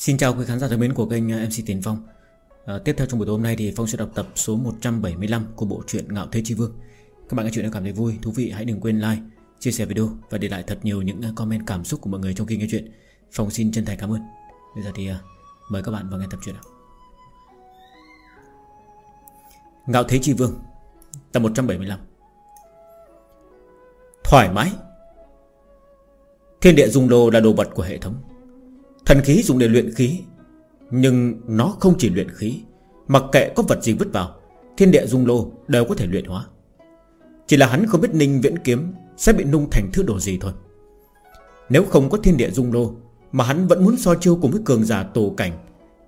Xin chào quý khán giả thân mến của kênh à, MC Tiến Phong. À, Tiếp theo trong buổi tối hôm nay thì Phong sẽ đọc tập số 175 của bộ truyện Ngạo Thế Chi Vương. Các bạn nghe chuyện đã cảm thấy vui, thú vị hãy đừng quên like, chia sẻ video Và để lại thật nhiều những à, comment cảm xúc của mọi người trong khi nghe chuyện. Phong xin chân thành cảm ơn. Bây giờ thì à, mời các bạn vào nghe tập truyện nào. Ngạo Thế Chi Vương Tập 175 Thoải mái. Thiên địa dung đồ là đồ vật của hệ thống. Thần khí dùng để luyện khí, Nhưng nó không chỉ luyện khí Mặc kệ có vật gì vứt vào, Thiên địa dung lô đều có thể luyện hóa. Chỉ là hắn không biết ninh viễn kiếm Sẽ bị nung thành thứ đồ gì thôi. Nếu không có thiên địa dung lô, Mà hắn vẫn muốn so chiêu cùng với cường giả tổ cảnh,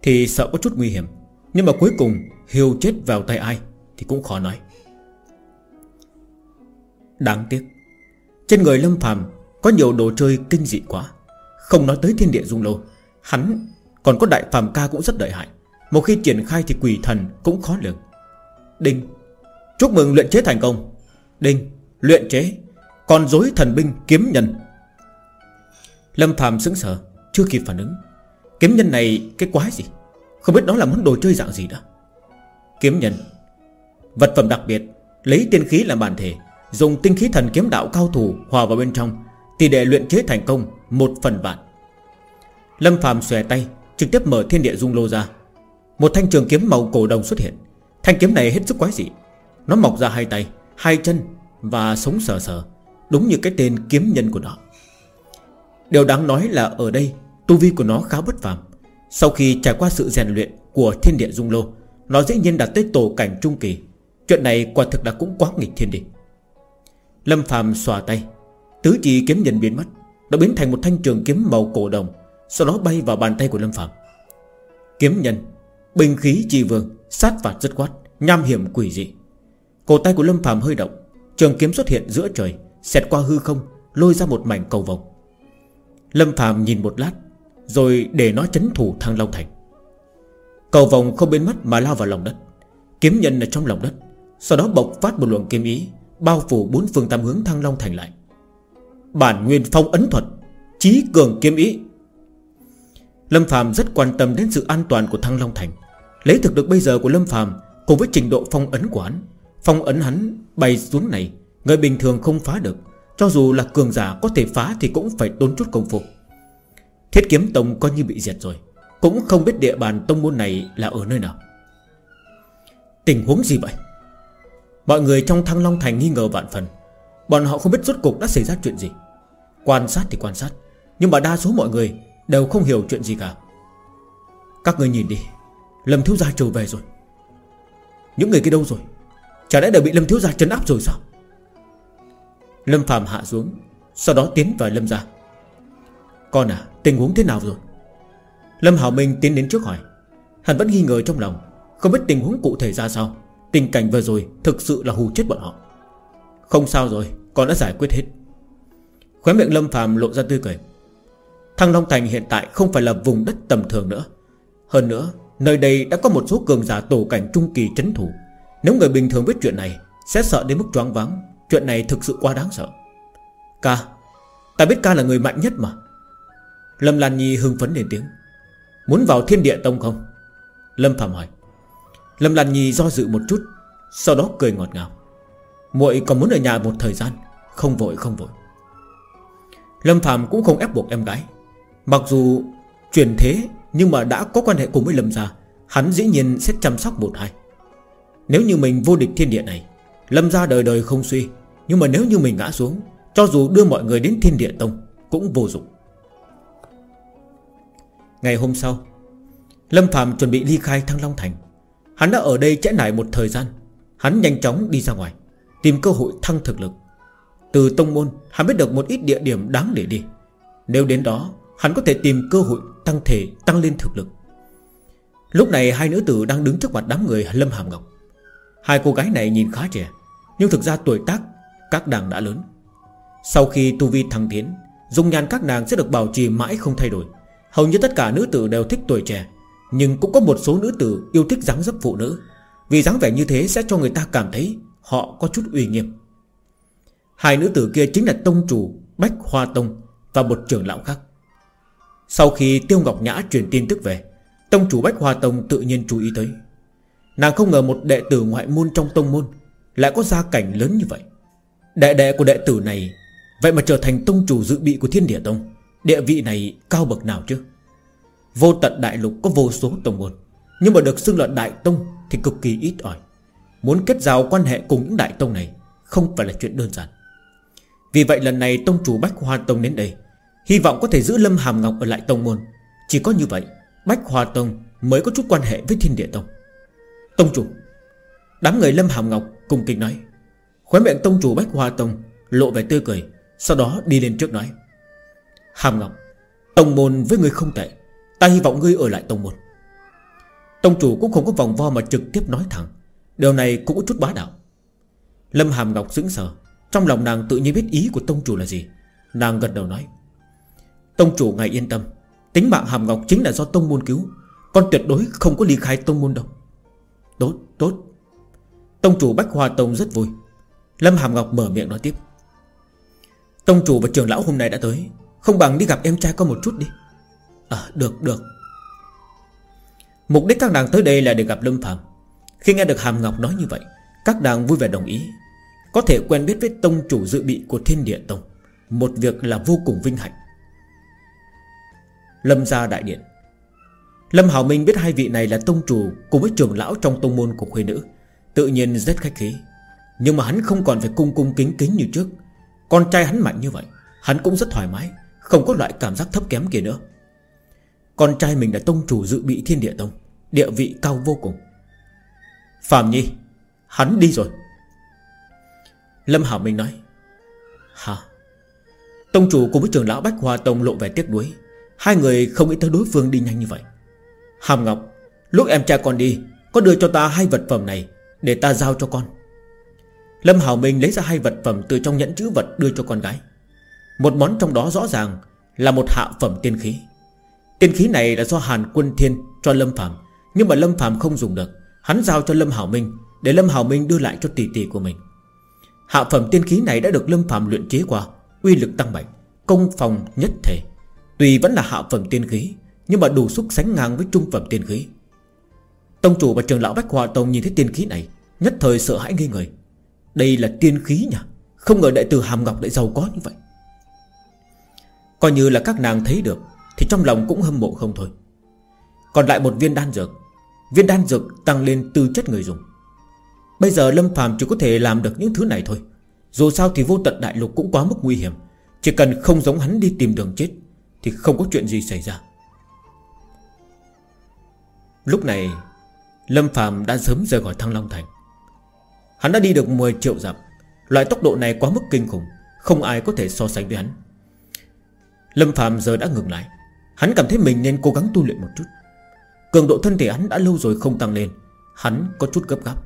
Thì sợ có chút nguy hiểm. Nhưng mà cuối cùng, Hiêu chết vào tay ai Thì cũng khó nói. Đáng tiếc, Trên người Lâm phàm Có nhiều đồ chơi kinh dị quá, Không nói tới thiên địa dung lô Hắn còn có đại phàm ca cũng rất lợi hại. Một khi triển khai thì quỷ thần cũng khó lường. Đinh, Chúc mừng luyện chế thành công. Đinh, Luyện chế còn dối thần binh kiếm nhân. Lâm phàm sững sờ, Chưa kịp phản ứng. Kiếm nhân này cái quái gì? Không biết đó là món đồ chơi dạng gì đó. Kiếm nhân, Vật phẩm đặc biệt, Lấy tiên khí làm bản thể, Dùng tinh khí thần kiếm đạo cao thủ hòa vào bên trong Tỷ đệ luyện chế thành công Một phần vạn. Lâm Phạm xòe tay Trực tiếp mở thiên địa dung lô ra. Một thanh trường kiếm màu cổ đồng xuất hiện. Thanh kiếm này hết sức quái dị. Nó mọc ra hai tay, hai chân Và sống sờ sờ Đúng như cái tên kiếm nhân của nó. Điều đáng nói là ở đây Tu vi của nó khá bất phàm. Sau khi trải qua sự rèn luyện của thiên địa dung lô Nó dĩ nhiên đạt tới tổ cảnh trung kỳ. Chuyện này quả thực là cũng quá nghịch thiên địch Lâm Phạm xòa tay. Tứ chỉ kiếm nhân biến mất Đã biến thành một thanh trường kiếm màu cổ đồng sau đó bay vào bàn tay của Lâm Phạm. Kiếm nhân Bình khí trì vương, Sát phạt rất quát Nham hiểm quỷ dị. Cổ tay của Lâm Phạm hơi động, Trường kiếm xuất hiện giữa trời, Xẹt qua hư không, Lôi ra một mảnh cầu vòng Lâm Phạm nhìn một lát, Rồi để nó chấn thủ thăng Long Thành. Cầu vòng không biến mất mà lao vào lòng đất. Kiếm nhân ở trong lòng đất, Sau đó bộc phát một luồng kiếm ý, Bao phủ bốn phương tam hướng thăng Long Thành lại. Bản nguyên phong ấn thuật, Chí cường kiếm ý Lâm Phạm rất quan tâm đến sự an toàn của Thăng Long Thành. Lấy thực lực bây giờ của Lâm Phạm Cùng với trình độ phong ấn của hắn, Phong ấn hắn bay xuống này, Người bình thường không phá được. Cho dù là cường giả có thể phá Thì cũng phải tốn chút công phu. Thiết kiếm tông coi như bị diệt rồi, Cũng không biết địa bàn tông môn này là ở nơi nào. Tình huống gì vậy? Mọi người trong Thăng Long Thành nghi ngờ vạn phần. Bọn họ không biết rốt cuộc đã xảy ra chuyện gì. Quan sát thì quan sát, Nhưng mà đa số mọi người Đều không hiểu chuyện gì cả. Các người nhìn đi, Lâm thiếu gia trở về rồi. Những người kia đâu rồi? Chả lẽ đều bị Lâm thiếu gia trấn áp rồi sao? Lâm Phạm hạ xuống, Sau đó tiến vào Lâm gia. Con à tình huống thế nào rồi? Lâm Hảo Minh tiến đến trước hỏi. Hắn vẫn nghi ngờ trong lòng, Không biết tình huống cụ thể ra sao. Tình cảnh vừa rồi thực sự là hù chết bọn họ. Không sao rồi, Con đã giải quyết hết. Khóe miệng Lâm Phạm lộ ra tươi cười. Thăng Long Thành hiện tại không phải là vùng đất tầm thường nữa. Hơn nữa, Nơi đây đã có một số cường giả tổ cảnh trung kỳ chấn thủ. Nếu người bình thường biết chuyện này, Sẽ sợ đến mức choáng váng. Chuyện này thực sự quá đáng sợ. Ca, Ta biết ca là người mạnh nhất mà. Lâm Lan Nhi hưng phấn lên tiếng. Muốn vào thiên địa tông không? Lâm Phạm hỏi. Lâm Lan Nhi do dự một chút, Sau đó cười ngọt ngào. Muội còn muốn ở nhà một thời gian? Không vội không vội. Lâm Phạm cũng không ép buộc em gái. Mặc dù chuyển thế, Nhưng mà đã có quan hệ cùng với Lâm Gia, Hắn dĩ nhiên sẽ chăm sóc một hai. Nếu như mình vô địch thiên địa này, Lâm Gia đời đời không suy, Nhưng mà nếu như mình ngã xuống, Cho dù đưa mọi người đến thiên địa tông, Cũng vô dụng. Ngày hôm sau, Lâm Phạm chuẩn bị ly khai Thăng Long Thành. Hắn đã ở đây trễ nải một thời gian. Hắn nhanh chóng đi ra ngoài, Tìm cơ hội thăng thực lực. Từ tông môn, hắn biết được một ít địa điểm đáng để đi. Nếu đến đó Hắn có thể tìm cơ hội tăng thể, Tăng lên thực lực. Lúc này hai nữ tử đang đứng trước mặt đám người Lâm Hàm Ngọc. Hai cô gái này nhìn khá trẻ, Nhưng thực ra tuổi tác Các nàng đã lớn. Sau khi tu vi thăng tiến, Dung nhan các nàng sẽ được bảo trì mãi không thay đổi. Hầu như tất cả nữ tử đều thích tuổi trẻ, Nhưng cũng có một số nữ tử yêu thích dáng dấp phụ nữ. Vì dáng vẻ như thế sẽ cho người ta cảm thấy Họ có chút uy nghiêm. Hai nữ tử kia chính là tông chủ Bách Hoa Tông Và một trưởng lão khác. Sau khi Tiêu Ngọc Nhã truyền tin tức về, Tông chủ Bách Hoa Tông tự nhiên chú ý tới. Nàng không ngờ một đệ tử ngoại môn trong tông môn Lại có gia cảnh lớn như vậy. Đệ đệ của đệ tử này, Vậy mà trở thành tông chủ dự bị của thiên địa tông, Địa vị này cao bậc nào chứ? Vô tận đại lục có vô số tông môn, Nhưng mà được xưng là đại tông Thì cực kỳ ít ỏi. Muốn kết giao quan hệ cùng những đại tông này Không phải là chuyện đơn giản. Vì vậy lần này tông chủ Bách Hoa Tông đến đây Hy vọng có thể giữ Lâm Hàm Ngọc ở lại tông môn. Chỉ có như vậy, Bách hòa Tông mới có chút quan hệ với Thiên Địa Tông. Tông chủ, Đám người Lâm Hàm Ngọc cùng kinh nói. Khóe miệng tông chủ Bách hòa Tông Lộ vẻ tươi cười, Sau đó đi lên trước nói. Hàm Ngọc, Tông môn với người không tệ, Ta hy vọng ngươi ở lại tông môn. Tông chủ cũng không có vòng vo mà trực tiếp nói thẳng, Điều này cũng có chút bá đạo. Lâm Hàm Ngọc sững sờ, Trong lòng nàng tự nhiên biết ý của tông chủ là gì. Nàng gật đầu nói. Tông chủ ngài yên tâm. Tính mạng Hàm Ngọc chính là do tông môn cứu. Con tuyệt đối không có ly khai tông môn đâu. Tốt tốt. Tông chủ Bách Hoa Tông rất vui. Lâm Hàm Ngọc mở miệng nói tiếp. Tông chủ và trưởng lão hôm nay đã tới. Không bằng đi gặp em trai con một chút đi. À được được. Mục đích các nàng tới đây là để gặp Lâm Phạm Khi nghe được Hàm Ngọc nói như vậy, Các nàng vui vẻ đồng ý. Có thể quen biết với tông chủ dự bị của thiên địa tông. Một việc là vô cùng vinh hạnh. Lâm gia đại điện. Lâm Hảo Minh biết hai vị này là tông chủ Cùng với trưởng lão trong tông môn của khuê nữ, Tự nhiên rất khách khí. Nhưng mà hắn không còn phải cung cung kính kính như trước. Con trai hắn mạnh như vậy, Hắn cũng rất thoải mái, Không có loại cảm giác thấp kém kia nữa. Con trai mình là tông chủ dự bị thiên địa tông, Địa vị cao vô cùng. Phạm Nhi, Hắn đi rồi. Lâm Hảo Minh nói, Hả? Tông chủ cùng với trưởng lão Bách Hoa Tông lộ vẻ tiếc nuối. Hai người không nghĩ tới đối phương đi nhanh như vậy. Hàm Ngọc, Lúc em trai con đi, Có đưa cho ta hai vật phẩm này Để ta giao cho con. Lâm Hảo Minh lấy ra hai vật phẩm Từ trong nhẫn chữ vật đưa cho con gái. Một món trong đó rõ ràng Là một hạ phẩm tiên khí. Tiên khí này là do Hàn Quân Thiên cho Lâm Phạm Nhưng mà Lâm Phạm không dùng được. Hắn giao cho Lâm Hảo Minh Để Lâm Hảo Minh đưa lại cho tỷ tỷ của mình. Hạ phẩm tiên khí này đã được Lâm Phạm luyện chế qua, Uy lực tăng mạnh, Công phòng nhất thể. Tuy vẫn là hạ phẩm tiên khí, Nhưng mà đủ sức sánh ngang với trung phẩm tiên khí. Tông chủ và trường lão Bách Hòa Tông nhìn thấy tiên khí này, Nhất thời sợ hãi nghi người Đây là tiên khí nhỉ? Không ngờ đại tử Hàm Ngọc lại giàu có như vậy. Coi như là các nàng thấy được, Thì trong lòng cũng hâm mộ không thôi. Còn lại một viên đan dược. Viên đan dược tăng lên tư chất người dùng. Bây giờ Lâm Phàm chỉ có thể làm được những thứ này thôi. Dù sao thì vô tận đại lục cũng quá mức nguy hiểm. Chỉ cần không giống hắn đi tìm đường chết thì không có chuyện gì xảy ra. Lúc này, Lâm Phạm đã sớm rời khỏi Thăng Long Thành. Hắn đã đi được 10 triệu dặm. Loại tốc độ này quá mức kinh khủng, Không ai có thể so sánh với hắn. Lâm Phạm giờ đã ngừng lại. Hắn cảm thấy mình nên cố gắng tu luyện một chút. Cường độ thân thể hắn đã lâu rồi không tăng lên. Hắn có chút gấp gáp.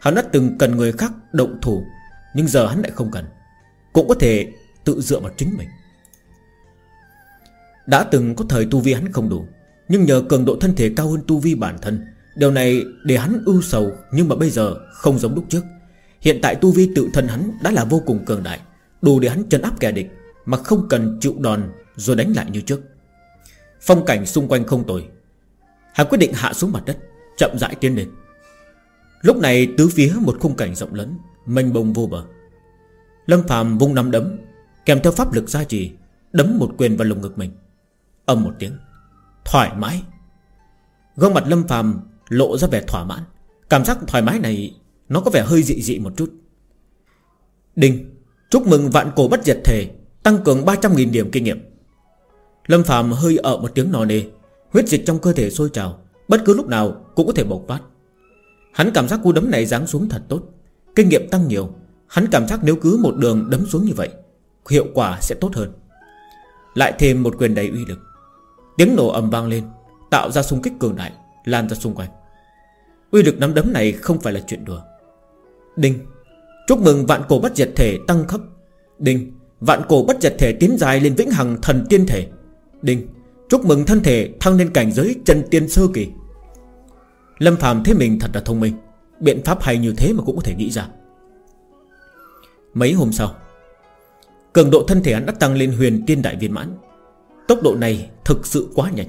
Hắn đã từng cần người khác động thủ, Nhưng giờ hắn lại không cần. Cũng có thể tự dựa vào chính mình. Đã từng có thời tu vi hắn không đủ, Nhưng nhờ cường độ thân thể cao hơn tu vi bản thân, Điều này để hắn ưu sầu, Nhưng mà bây giờ không giống lúc trước. Hiện tại tu vi tự thân hắn đã là vô cùng cường đại, Đủ để hắn chân áp kẻ địch Mà không cần chịu đòn rồi đánh lại như trước. Phong cảnh xung quanh không tồi. Hắn quyết định hạ xuống mặt đất, Chậm rãi tiến lên. Lúc này tứ phía một khung cảnh rộng lớn, Mênh bông vô bờ. Lâm phàm vung nắm đấm, Kèm theo pháp lực gia trì, Đấm một quyền vào lồng ngực mình. Âm một tiếng, Thoải mái. Gương mặt Lâm Phạm lộ ra vẻ thỏa mãn. Cảm giác thoải mái này Nó có vẻ hơi dị dị một chút. Đinh, Chúc mừng vạn cổ bất diệt thể, Tăng cường 300.000 điểm kinh nghiệm. Lâm Phạm hơi ở một tiếng nò nề Huyết dịch trong cơ thể sôi trào, Bất cứ lúc nào cũng có thể bộc phát. Hắn cảm giác cú đấm này giáng xuống thật tốt, Kinh nghiệm tăng nhiều. Hắn cảm giác nếu cứ một đường đấm xuống như vậy, Hiệu quả sẽ tốt hơn. Lại thêm một quyền đầy uy lực. Tiếng nổ ầm vang lên, Tạo ra xung kích cường đại, Lan ra xung quanh. Uy lực nắm đấm này không phải là chuyện đùa. Đinh, Chúc mừng vạn cổ bất diệt thể tăng cấp. Đinh, Vạn cổ bất diệt thể tiến dài lên vĩnh hằng thần tiên thể. Đinh, Chúc mừng thân thể thăng lên cảnh giới chân tiên sơ kỳ. Lâm Phạm thấy mình thật là thông minh, Biện pháp hay như thế mà cũng có thể nghĩ ra. Mấy hôm sau, Cường độ thân thể hắn đã tăng lên huyền tiên đại viên mãn. Tốc độ này thực sự quá nhanh.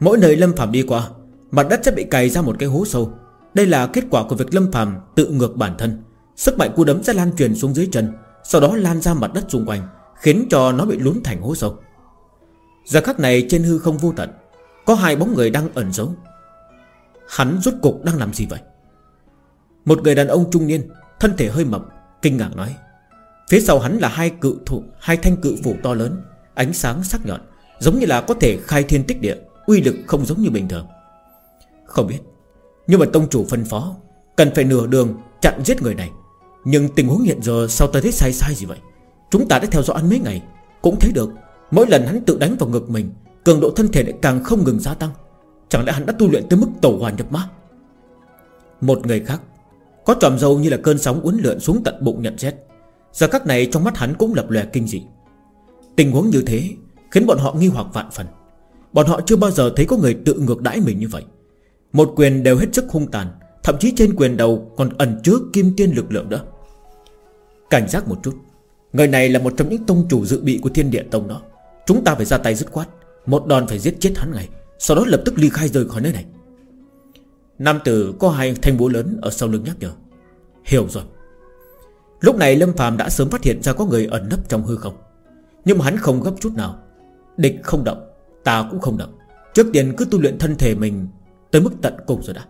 Mỗi nơi Lâm Phạm đi qua, Mặt đất sẽ bị cày ra một cái hố sâu. Đây là kết quả của việc Lâm Phạm tự ngược bản thân. Sức mạnh cú đấm sẽ lan truyền xuống dưới chân, Sau đó lan ra mặt đất xung quanh, Khiến cho nó bị lún thành hố sâu. Giờ khắc này trên hư không vô tận, Có hai bóng người đang ẩn giấu. Hắn rốt cục đang làm gì vậy? Một người đàn ông trung niên, Thân thể hơi mập, Kinh ngạc nói. Phía sau hắn là hai cự thủ, Hai thanh cự phủ to lớn. Ánh sáng sắc nhọn, Giống như là có thể khai thiên tích địa, Uy lực không giống như bình thường. Không biết, Nhưng mà tông chủ phân phó, Cần phải nửa đường chặn giết người này. Nhưng tình huống hiện giờ sao ta thấy sai sai gì vậy? Chúng ta đã theo dõi anh mấy ngày, Cũng thấy được, Mỗi lần hắn tự đánh vào ngực mình, Cường độ thân thể lại càng không ngừng gia tăng. Chẳng lẽ hắn đã tu luyện tới mức tẩu hoàn nhập ma? Một người khác, Có tròm dâu như là cơn sóng uốn lượn xuống tận bụng nhận xét. Giờ các này trong mắt hắn cũng lập lòe kinh dị. Tình huống như thế Khiến bọn họ nghi hoặc vạn phần. Bọn họ chưa bao giờ thấy có người tự ngược đãi mình như vậy. Một quyền đều hết sức hung tàn, Thậm chí trên quyền đầu còn ẩn chứa kim tiên lực lượng đó Cảnh giác một chút, Người này là một trong những tông chủ dự bị của thiên địa tông đó. Chúng ta phải ra tay dứt khoát, Một đòn phải giết chết hắn ngay, Sau đó lập tức ly khai rời khỏi nơi này. Nam tử có hai thanh búa lớn Ở sau lưng nhắc nhở. Hiểu rồi. Lúc này Lâm phàm đã sớm phát hiện ra có người ẩn nấp trong hư không. Nhưng mà hắn không gấp chút nào. Địch không động, Ta cũng không động. Trước tiên cứ tu luyện thân thể mình Tới mức tận cùng rồi đã.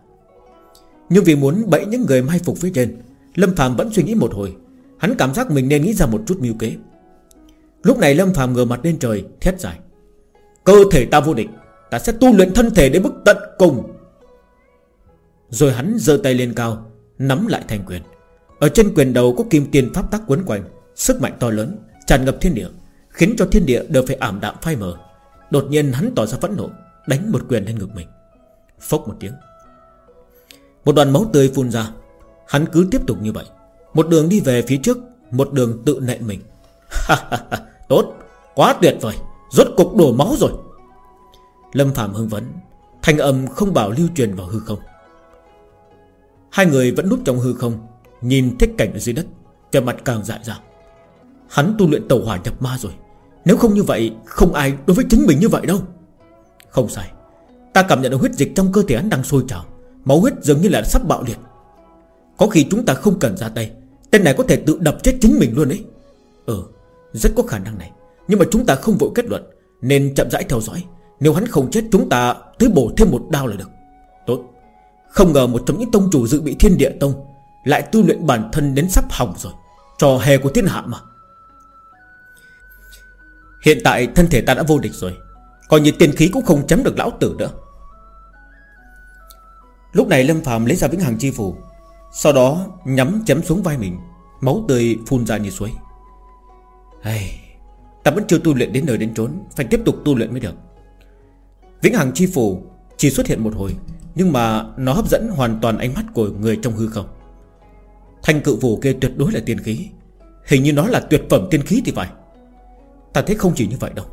Nhưng vì muốn bẫy những người mai phục phía trên, Lâm phàm vẫn suy nghĩ một hồi. Hắn cảm giác mình nên nghĩ ra một chút mưu kế. Lúc này Lâm phàm ngửa mặt lên trời, Thét dài. Cơ thể ta vô địch, Ta sẽ tu luyện thân thể đến mức tận cùng. Rồi hắn giơ tay lên cao, Nắm lại thành quyền. Ở trên quyền đầu có kim tiền pháp tắc quấn quanh, Sức mạnh to lớn, tràn ngập thiên địa. Khiến cho thiên địa đều phải ảm đạm phai mờ. Đột nhiên hắn tỏ ra phẫn nộ, Đánh một quyền lên ngực mình. Phốc một tiếng. Một đoàn máu tươi phun ra. Hắn cứ tiếp tục như vậy. Một đường đi về phía trước, Một đường tự nện mình. Tốt, Quá tuyệt vời, Rốt cục đổ máu rồi. Lâm Phạm hưng vấn Thanh âm không bảo lưu truyền vào hư không. Hai người vẫn núp trong hư không, Nhìn thích cảnh ở dưới đất Về mặt càng dại ra. Hắn tu luyện tàu hỏa nhập ma rồi. Nếu không như vậy, Không ai đối với chính mình như vậy đâu. Không sai. Ta cảm nhận được huyết dịch trong cơ thể hắn đang sôi trào. Máu huyết dường như là sắp bạo liệt. Có khi chúng ta không cần ra tay, Tên này có thể tự đập chết chính mình luôn đấy Ừ Rất có khả năng này. Nhưng mà chúng ta không vội kết luận, Nên chậm rãi theo dõi. Nếu hắn không chết, chúng ta Tới bổ thêm một đao là được. Tốt. Không ngờ một trong những tông chủ dự bị thiên địa tông Lại tu luyện bản thân đến sắp hỏng rồi. Trò hề của thiên hạ mà. Hiện tại thân thể ta đã vô địch rồi. Coi như tiên khí cũng không chấm được lão tử nữa. Lúc này Lâm phàm lấy ra vĩnh hằng chi phù Sau đó nhắm chấm xuống vai mình Máu tươi phun ra như suối. Hey, Ta vẫn chưa tu luyện đến nơi đến trốn Phải tiếp tục tu luyện mới được. Vĩnh hằng chi phù Chỉ xuất hiện một hồi Nhưng mà nó hấp dẫn hoàn toàn ánh mắt của người trong hư không. Thanh cự phù kia tuyệt đối là tiên khí. Hình như nó là tuyệt phẩm tiên khí thì phải. Ta thấy không chỉ như vậy đâu.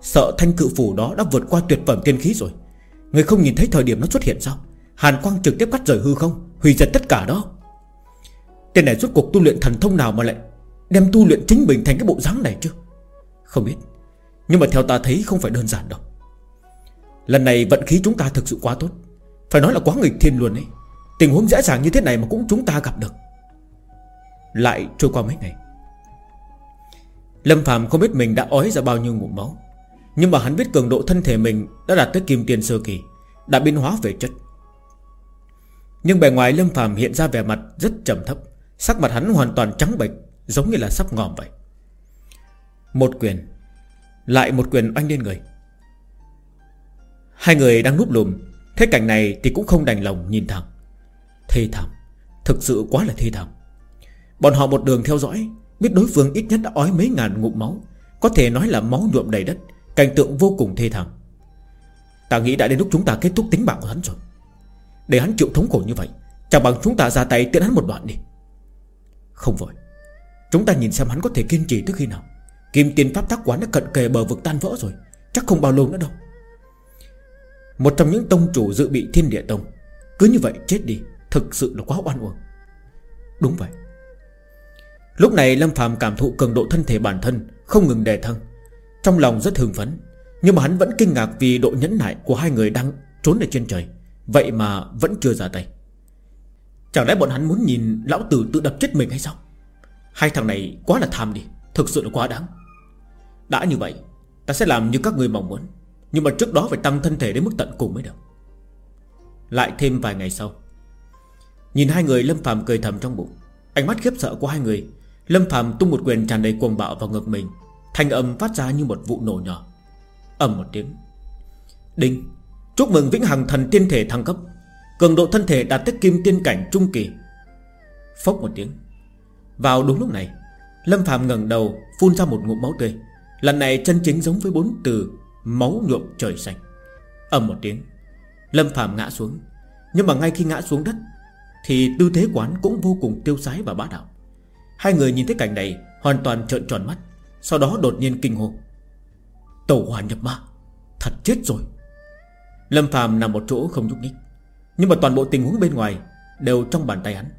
Sợ thanh cự phủ đó đã vượt qua tuyệt phẩm tiên khí rồi. Người không nhìn thấy thời điểm nó xuất hiện sao? Hàn quang trực tiếp cắt rời hư không, Hủy diệt tất cả đó. Tên này rốt cuộc tu luyện thần thông nào mà lại Đem tu luyện chính mình thành cái bộ dáng này chứ? Không biết. Nhưng mà theo ta thấy không phải đơn giản đâu. Lần này vận khí chúng ta thực sự quá tốt. Phải nói là quá nghịch thiên luôn ấy. Tình huống dễ dàng như thế này mà cũng chúng ta gặp được. Lại trôi qua mấy ngày. Lâm Phạm không biết mình đã ói ra bao nhiêu ngụm máu, Nhưng mà hắn biết cường độ thân thể mình Đã đạt tới kim tiền sơ kỳ, Đã biến hóa về chất. Nhưng bề ngoài Lâm Phạm hiện ra vẻ mặt rất trầm thấp, Sắc mặt hắn hoàn toàn trắng bệch, Giống như là sắp ngòm vậy. Một quyền, Lại một quyền oanh lên người. Hai người đang núp lùm Thế cảnh này thì cũng không đành lòng nhìn thẳng. Thê thảm, Thực sự quá là thê thảm. Bọn họ một đường theo dõi Biết đối phương ít nhất đã ói mấy ngàn ngụm máu, Có thể nói là máu nhuộm đầy đất, Cảnh tượng vô cùng thê thảm. Ta nghĩ đã đến lúc chúng ta kết thúc tính mạng của hắn rồi. Để hắn chịu thống khổ như vậy, Chẳng bằng chúng ta ra tay tiễn hắn một đoạn đi. Không vội. Chúng ta nhìn xem hắn có thể kiên trì tới khi nào. Kim tiền pháp tác quán đã cận kề bờ vực tan vỡ rồi, Chắc không bao lâu nữa đâu. Một trong những tông chủ dự bị thiên địa tông, Cứ như vậy chết đi, Thực sự là quá oan uổng. Đúng vậy. Lúc này Lâm Phạm cảm thụ cường độ thân thể bản thân, Không ngừng đề thăng. Trong lòng rất hưng phấn, Nhưng mà hắn vẫn kinh ngạc vì độ nhẫn nại của hai người đang trốn ở trên trời, Vậy mà vẫn chưa ra tay. Chẳng lẽ bọn hắn muốn nhìn lão tử tự đập chết mình hay sao? Hai thằng này quá là tham đi, Thực sự là quá đáng. Đã như vậy, Ta sẽ làm như các người mong muốn, Nhưng mà trước đó phải tăng thân thể đến mức tận cùng mới được. Lại thêm vài ngày sau, Nhìn hai người Lâm Phạm cười thầm trong bụng, Ánh mắt khiếp sợ của hai người Lâm Phạm tung một quyền tràn đầy cuồng bạo vào ngực mình, Thanh âm phát ra như một vụ nổ nhỏ. Ầm một tiếng. Đinh. Chúc mừng Vĩnh Hằng thần tiên thể thăng cấp. Cường độ thân thể đạt tới kim tiên cảnh trung kỳ. Phốc một tiếng. Vào đúng lúc này, Lâm Phạm ngẩng đầu, phun ra một ngụm máu tươi. Lần này chân chính giống với bốn từ Máu nhuộm trời xanh. Ầm một tiếng. Lâm Phạm ngã xuống. Nhưng mà ngay khi ngã xuống đất, Thì tư thế quán cũng vô cùng tiêu sái và bá đạo. Hai người nhìn thấy cảnh này Hoàn toàn trợn tròn mắt Sau đó đột nhiên kinh hồn, Tẩu hỏa nhập ma Thật chết rồi. Lâm Phạm nằm một chỗ không nhúc nhích Nhưng mà toàn bộ tình huống bên ngoài Đều trong bàn tay hắn.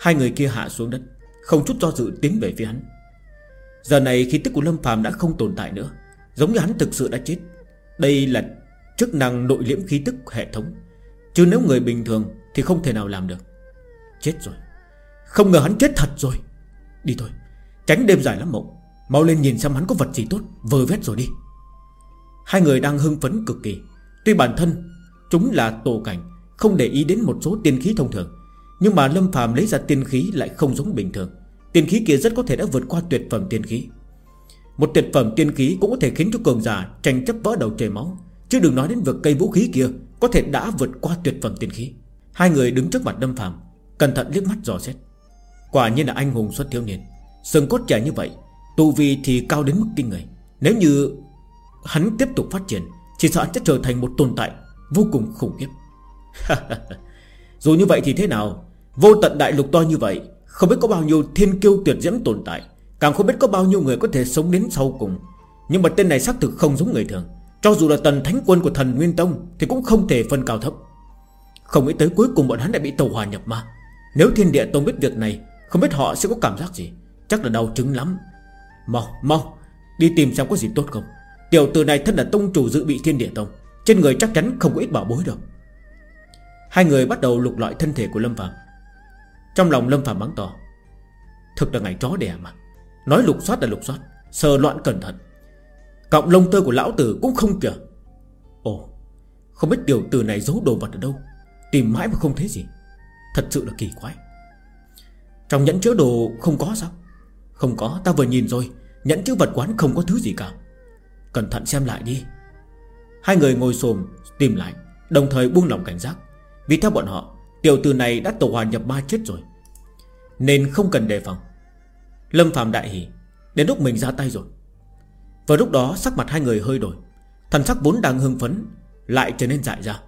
Hai người kia hạ xuống đất Không chút do dự tiến về phía hắn. Giờ này khí tức của Lâm Phạm đã không tồn tại nữa Giống như hắn thực sự đã chết. Đây là chức năng nội liễm khí tức hệ thống Chứ nếu người bình thường Thì không thể nào làm được. Chết rồi. Không ngờ hắn chết thật rồi. Đi thôi, Tránh đêm dài lắm mộng. Mau lên nhìn xem hắn có vật gì tốt, Vơ vét rồi đi. Hai người đang hưng phấn cực kỳ. Tuy bản thân Chúng là tổ cảnh, Không để ý đến một số tiên khí thông thường, Nhưng mà Lâm phàm lấy ra tiên khí lại không giống bình thường. Tiên khí kia rất có thể đã vượt qua tuyệt phẩm tiên khí. Một tuyệt phẩm tiên khí cũng có thể khiến cho cường giả Tranh chấp vỡ đầu chảy máu. Chứ đừng nói đến việc cây vũ khí kia Có thể đã vượt qua tuyệt phẩm tiên khí. Hai người đứng trước mặt Lâm phàm, Cẩn thận liếc mắt dò xét. Quả nhiên là anh hùng xuất thiếu niên. Sừng cốt trẻ như vậy Tu vi thì cao đến mức kinh người. Nếu như hắn tiếp tục phát triển, Chỉ sợ hắn sẽ trở thành một tồn tại Vô cùng khủng khiếp. Dù như vậy thì thế nào? Vô tận đại lục to như vậy, Không biết có bao nhiêu thiên kiêu tuyệt diễm tồn tại, Càng không biết có bao nhiêu người có thể sống đến sau cùng. Nhưng mà tên này xác thực không giống người thường. Cho dù là tần thánh quân của thần Nguyên Tông Thì cũng không thể phân cao thấp. Không nghĩ tới cuối cùng bọn hắn đã bị tàu hòa nhập ma. Nếu thiên địa tông biết việc này không biết họ sẽ có cảm giác gì. Chắc là đau chứng lắm. Mau mau, Đi tìm xem có gì tốt không. Tiểu tử này thân là tông chủ dự bị thiên địa tông. Trên người chắc chắn không có ít bảo bối đâu. Hai người bắt đầu lục loại thân thể của Lâm Phạm Trong lòng Lâm Phạm mắng to. Thực là ngày chó đẻ mà. Nói lục soát là lục soát. Sờ loạn cẩn thận. Cọng lông tơ của lão tử cũng không kìa. Ồ, Không biết tiểu tử này giấu đồ vật ở đâu. Tìm mãi mà không thấy gì. Thật sự là kỳ quái. Trong nhẫn chứa đồ không có sao? Không có, ta vừa nhìn rồi. Nhẫn chứa vật quán không có thứ gì cả. Cẩn thận xem lại đi. Hai người ngồi xồm tìm lại, Đồng thời buông lòng cảnh giác. Vì theo bọn họ, Tiểu tử này đã tổ hòa nhập ma chết rồi, Nên không cần đề phòng. Lâm Phạm đại hỉ, Đến lúc mình ra tay rồi. Và lúc đó, sắc mặt hai người hơi đổi. Thần sắc vốn đang hưng phấn, Lại trở nên dại ra.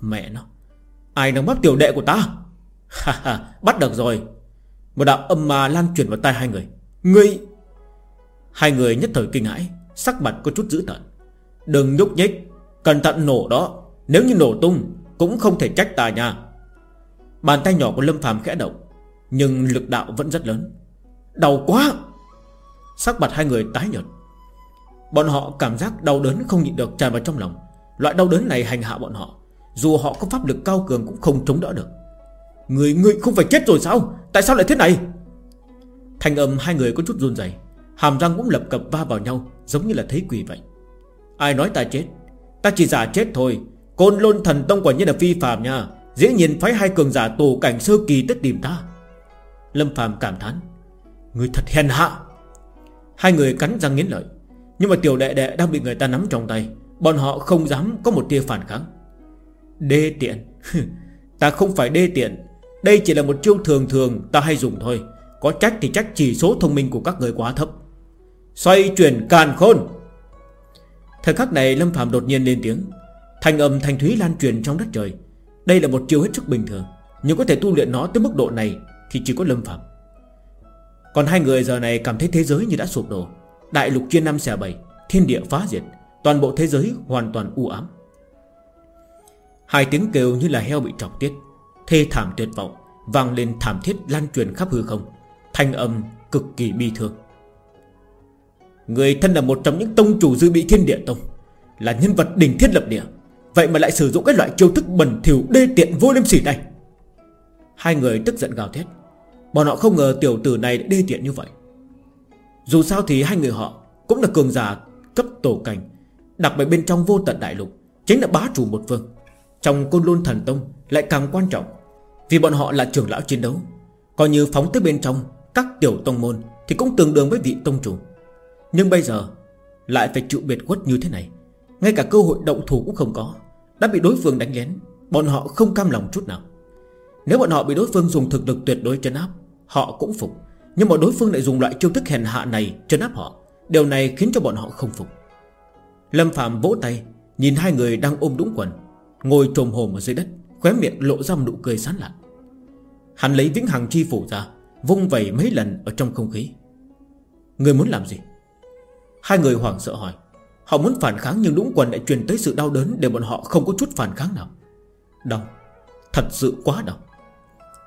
Mẹ nó, Ai đang bắt tiểu đệ của ta? Ha ha, bắt được rồi. Một đạo âm ma lan truyền vào tai hai người. Ngươi, Hai người nhất thời kinh hãi, Sắc mặt có chút dữ tợn. Đừng nhúc nhích, Cẩn thận nổ đó. Nếu như nổ tung, Cũng không thể trách ta nha. Bàn tay nhỏ của Lâm phàm khẽ động, Nhưng lực đạo vẫn rất lớn. Đau quá! Sắc mặt hai người tái nhợt. Bọn họ cảm giác đau đớn không nhịn được tràn vào trong lòng. Loại đau đớn này hành hạ bọn họ. Dù họ có pháp lực cao cường cũng không chống đỡ được. Người người không phải chết rồi sao? Tại sao lại thế này? Thanh âm hai người có chút run rẩy, Hàm răng cũng lập cập va vào nhau, Giống như là thấy quỷ vậy. Ai nói ta chết? Ta chỉ giả chết thôi. Côn lôn thần tông quả nhiên là phi phàm nha. Dĩ nhiên phái hai cường giả tổ cảnh sơ kỳ tất tìm ta. Lâm phàm cảm thán, Người thật hèn hạ. Hai người cắn răng nghiến lợi, Nhưng mà tiểu đệ đệ đang bị người ta nắm trong tay, Bọn họ không dám có một tia phản kháng. Đê tiện. Ta không phải đê tiện đây chỉ là một chiêu thường thường ta hay dùng thôi. Có trách thì trách chỉ số thông minh của các người quá thấp. Xoay chuyển càn khôn. Thời khắc này Lâm Phạm đột nhiên lên tiếng. Thành âm thanh thúy lan truyền trong đất trời. Đây là một chiêu hết sức bình thường. Nhưng có thể tu luyện nó tới mức độ này Thì chỉ có Lâm Phạm Còn hai người giờ này cảm thấy thế giới như đã sụp đổ. Đại lục chia năm xẻ bảy, Thiên địa phá diệt, Toàn bộ thế giới hoàn toàn u ám. Hai tiếng kêu như là heo bị trọc tiết. Thê thảm tuyệt vọng, Vang lên thảm thiết lan truyền khắp hư không. Thanh âm cực kỳ bi thương. Người thân là một trong những tông chủ dư bị thiên địa tông, Là nhân vật đỉnh thiết lập địa. Vậy mà lại sử dụng cái loại chiêu thức bẩn thỉu đê tiện vô liêm sỉ này. Hai người tức giận gào thét. Bọn họ không ngờ tiểu tử này đê tiện như vậy. Dù sao thì hai người họ Cũng là cường giả cấp tổ cảnh Đặc biệt bên trong vô tận đại lục, Chính là bá chủ một phương. Trong côn lôn thần tông lại càng quan trọng, Vì bọn họ là trưởng lão chiến đấu. Coi như phóng tới bên trong Các tiểu tông môn Thì cũng tương đương với vị tông chủ. Nhưng bây giờ Lại phải chịu biệt khuất như thế này, Ngay cả cơ hội động thủ cũng không có, Đã bị đối phương đánh lén, Bọn họ không cam lòng chút nào. Nếu bọn họ bị đối phương dùng thực lực tuyệt đối chấn áp, Họ cũng phục. Nhưng mà đối phương lại dùng loại chiêu thức hèn hạ này chấn áp họ, Điều này khiến cho bọn họ không phục. Lâm Phạm vỗ tay, Nhìn hai người đang ôm đúng quần. Ngồi trồm hồm ở dưới đất, Khóe miệng lộ ra một nụ cười sán lạn. Hắn lấy vĩnh hằng chi phủ ra, Vung vẩy mấy lần ở trong không khí. Người muốn làm gì? Hai người hoảng sợ hỏi. Họ muốn phản kháng nhưng đúng quần lại truyền tới sự đau đớn Để bọn họ không có chút phản kháng nào. Đau. Thật sự quá đau.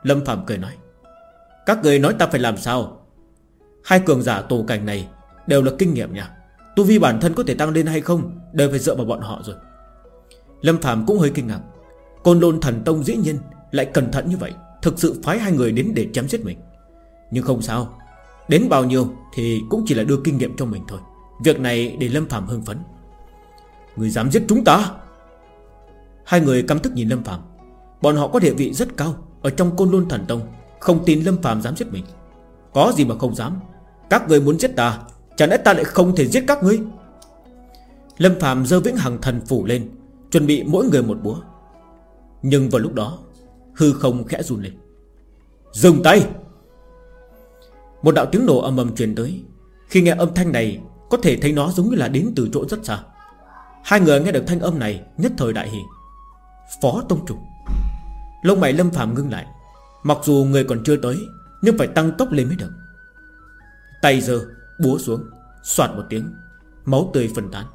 Lâm Phạm cười nói. Các người nói ta phải làm sao? Hai cường giả tổ cảnh này Đều là kinh nghiệm nha. Tu vi bản thân có thể tăng lên hay không Đều phải dựa vào bọn họ rồi. Lâm Phạm cũng hơi kinh ngạc. Côn lôn thần tông dĩ nhiên lại cẩn thận như vậy, Thực sự phái hai người đến để chém giết mình. Nhưng không sao, Đến bao nhiêu thì cũng chỉ là đưa kinh nghiệm cho mình thôi. Việc này để Lâm Phạm hưng phấn. Người dám giết chúng ta? Hai người căm tức nhìn Lâm Phạm Bọn họ có địa vị rất cao Ở trong côn lôn thần tông, Không tin Lâm Phạm dám giết mình. Có gì mà không dám? Các người muốn giết ta, Chẳng lẽ ta lại không thể giết các ngươi? Lâm Phạm dơ vĩnh hằng thần phủ lên Chuẩn bị mỗi người một búa. Nhưng vào lúc đó, Hư không khẽ run lên. Dừng tay! Một đạo tiếng nổ âm ầm truyền tới. Khi nghe âm thanh này, Có thể thấy nó giống như là đến từ chỗ rất xa. Hai người nghe được thanh âm này Nhất thời đại hỷ Phó Tông Chủ. Lông mày Lâm Phạm ngưng lại. Mặc dù người còn chưa tới, Nhưng phải tăng tốc lên mới được. Tay giờ Búa xuống, Xoạt một tiếng, Máu tươi phân tán.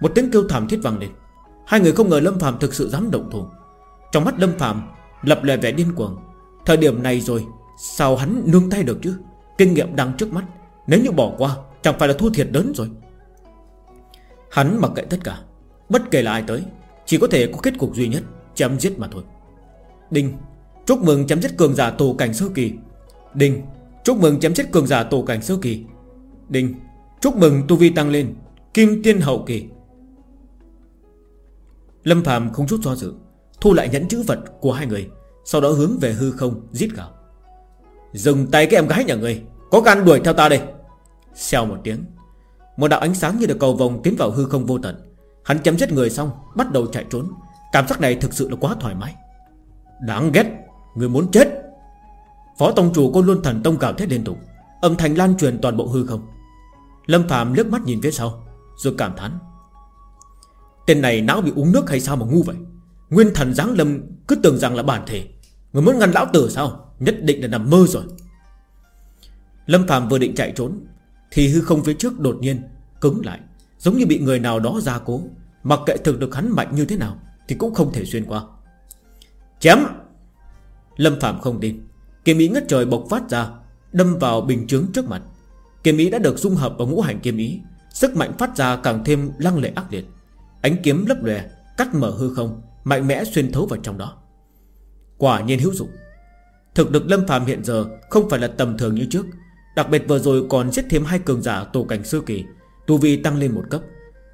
Một tiếng kêu thảm thiết vang lên. Hai người không ngờ Lâm Phạm thực sự dám động thủ. Trong mắt Lâm Phạm Lập lè vẻ điên cuồng, Thời điểm này rồi, Sao hắn nương tay được chứ? Kinh nghiệm đang trước mắt, Nếu như bỏ qua, Chẳng phải là thua thiệt lớn rồi. Hắn mặc kệ tất cả, Bất kể là ai tới, Chỉ có thể có kết cục duy nhất, Chém giết mà thôi. Đinh, Chúc mừng chém giết cường giả tổ cảnh sơ kỳ. Đinh, Chúc mừng chém giết cường giả tổ cảnh sơ kỳ. Đinh, Chúc mừng tu vi tăng lên, Kim tiên hậu kỳ. Lâm Phạm không chút do dự, Thu lại nhẫn chữ vật của hai người, Sau đó hướng về hư không giết gào. Dừng tay cái em gái nhà người Có gan đuổi theo ta đây. Xèo một tiếng, Một đạo ánh sáng như được cầu vòng tiến vào hư không vô tận. Hắn chém giết người xong, Bắt đầu chạy trốn. Cảm giác này thực sự là quá thoải mái. Đáng ghét Người muốn chết. Phó Tông Chủ cô luôn thần tông cào thét liên tục, Âm thanh lan truyền toàn bộ hư không. Lâm Phạm liếc mắt nhìn phía sau, Rồi cảm thán. Tên này não bị uống nước hay sao mà ngu vậy? Nguyên thần giáng lâm, cứ tưởng rằng là bản thể. Người muốn ngăn lão tử sao? Nhất định là nằm mơ rồi. Lâm Phạm vừa định chạy trốn, Thì hư không phía trước đột nhiên Cứng lại, Giống như bị người nào đó ra cố. Mặc kệ thực được hắn mạnh như thế nào, Thì cũng không thể xuyên qua. Chém! Lâm Phạm không tin. Kiếm ý ngất trời bộc phát ra, Đâm vào bình chướng trước mặt. Kiếm ý đã được dung hợp vào ngũ hành kiếm ý, Sức mạnh phát ra càng thêm lăng lệ ác liệt. Ánh kiếm lấp lè, Cắt mở hư không Mạnh mẽ xuyên thấu vào trong đó. Quả nhiên hữu dụng. Thực lực Lâm phàm hiện giờ không phải là tầm thường như trước. Đặc biệt vừa rồi còn giết thêm hai cường giả tổ cảnh sư kỳ Tu vi tăng lên một cấp.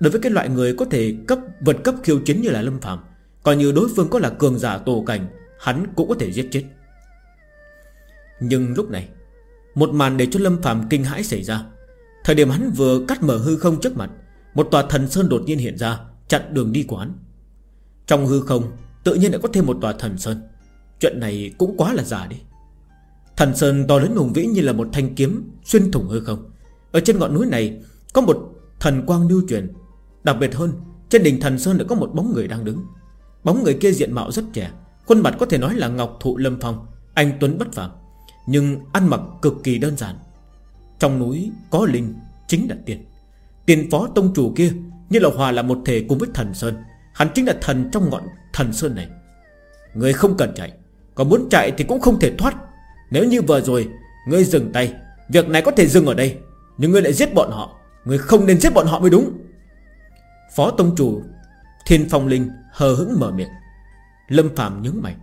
Đối với cái loại người có thể cấp vượt cấp khiêu chiến như là Lâm phàm Còn như đối phương có là cường giả tổ cảnh Hắn cũng có thể giết chết. Nhưng lúc này Một màn để cho Lâm phàm kinh hãi xảy ra. Thời điểm hắn vừa cắt mở hư không trước mặt Một tòa thần sơn đột nhiên hiện ra Chặn đường đi của hắn Trong hư không, Tự nhiên lại có thêm một tòa thần sơn. Chuyện này cũng quá là giả đi. Thần sơn to lớn hùng vĩ như là một thanh kiếm Xuyên thủng hư không. Ở trên ngọn núi này, Có một thần quang lưu truyền. Đặc biệt hơn, Trên đỉnh thần sơn lại có một bóng người đang đứng. Bóng người kia diện mạo rất trẻ, Khuôn mặt có thể nói là ngọc thụ lâm phong, Anh Tuấn bất phàm, Nhưng ăn mặc cực kỳ đơn giản. Trong núi có linh, Chính là tiền Tiền phó tông chủ kia như là hòa là một thể cùng với thần sơn. Hắn chính là thần trong ngọn thần sơn này. Người không cần chạy Còn muốn chạy thì cũng không thể thoát. Nếu như vừa rồi, Ngươi dừng tay, Việc này có thể dừng ở đây, Nhưng ngươi lại giết bọn họ. Người không nên giết bọn họ mới đúng. Phó Tông Chủ Thiên Phong Linh hờ hững mở miệng. Lâm Phạm nhướng mày.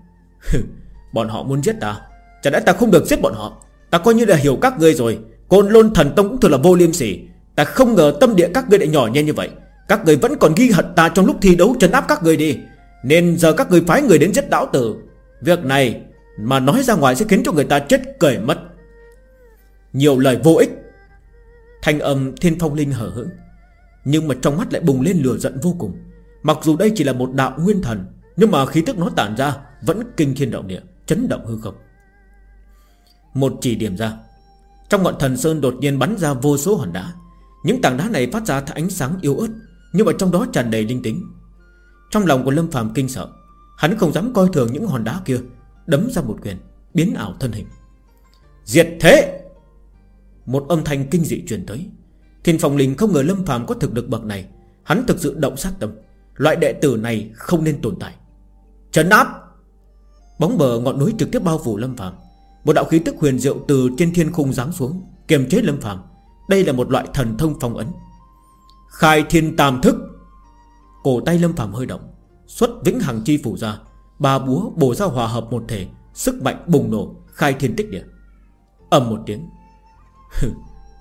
Bọn họ muốn giết ta? Chả lẽ ta không được giết bọn họ? Ta coi như là hiểu các ngươi rồi. Côn lôn thần tông cũng thật là vô liêm sỉ. Ta không ngờ tâm địa các ngươi lại nhỏ nhen như vậy. Các người vẫn còn ghi hận ta trong lúc thi đấu trấn áp các người đi. Nên giờ các người phái người đến giết đảo tử. Việc này mà nói ra ngoài sẽ khiến cho người ta chết cười mất. Nhiều lời vô ích. Thanh âm thiên phong linh hở hững. Nhưng mà trong mắt lại bùng lên lửa giận vô cùng. Mặc dù đây chỉ là một đạo nguyên thần, Nhưng mà khí tức nó tản ra Vẫn kinh thiên động địa, Chấn động hư không. Một chỉ điểm ra. Trong ngọn thần sơn đột nhiên bắn ra vô số hòn đá. Những tảng đá này phát ra ánh sáng yếu ớt. Nhưng mà trong đó tràn đầy linh tính. Trong lòng của Lâm phàm kinh sợ, Hắn không dám coi thường những hòn đá kia, Đấm ra một quyền, Biến ảo thân hình. Diệt thế! Một âm thanh kinh dị truyền tới. Thiên phòng linh không ngờ Lâm phàm có thực lực bậc này, Hắn thực sự động sát tâm. Loại đệ tử này không nên tồn tại. Trấn áp! Bóng bờ ngọn núi trực tiếp bao phủ Lâm phàm. Một đạo khí tức huyền diệu từ trên thiên khung giáng xuống, Kiềm chế Lâm phàm. Đây là một loại thần thông phong ấn. Khai thiên tam thức. Cổ tay Lâm phàm hơi động, Xuất vĩnh hằng chi phủ ra. Ba búa bổ ra hòa hợp một thể, Sức mạnh bùng nổ, khai thiên tích địa. Ầm một tiếng.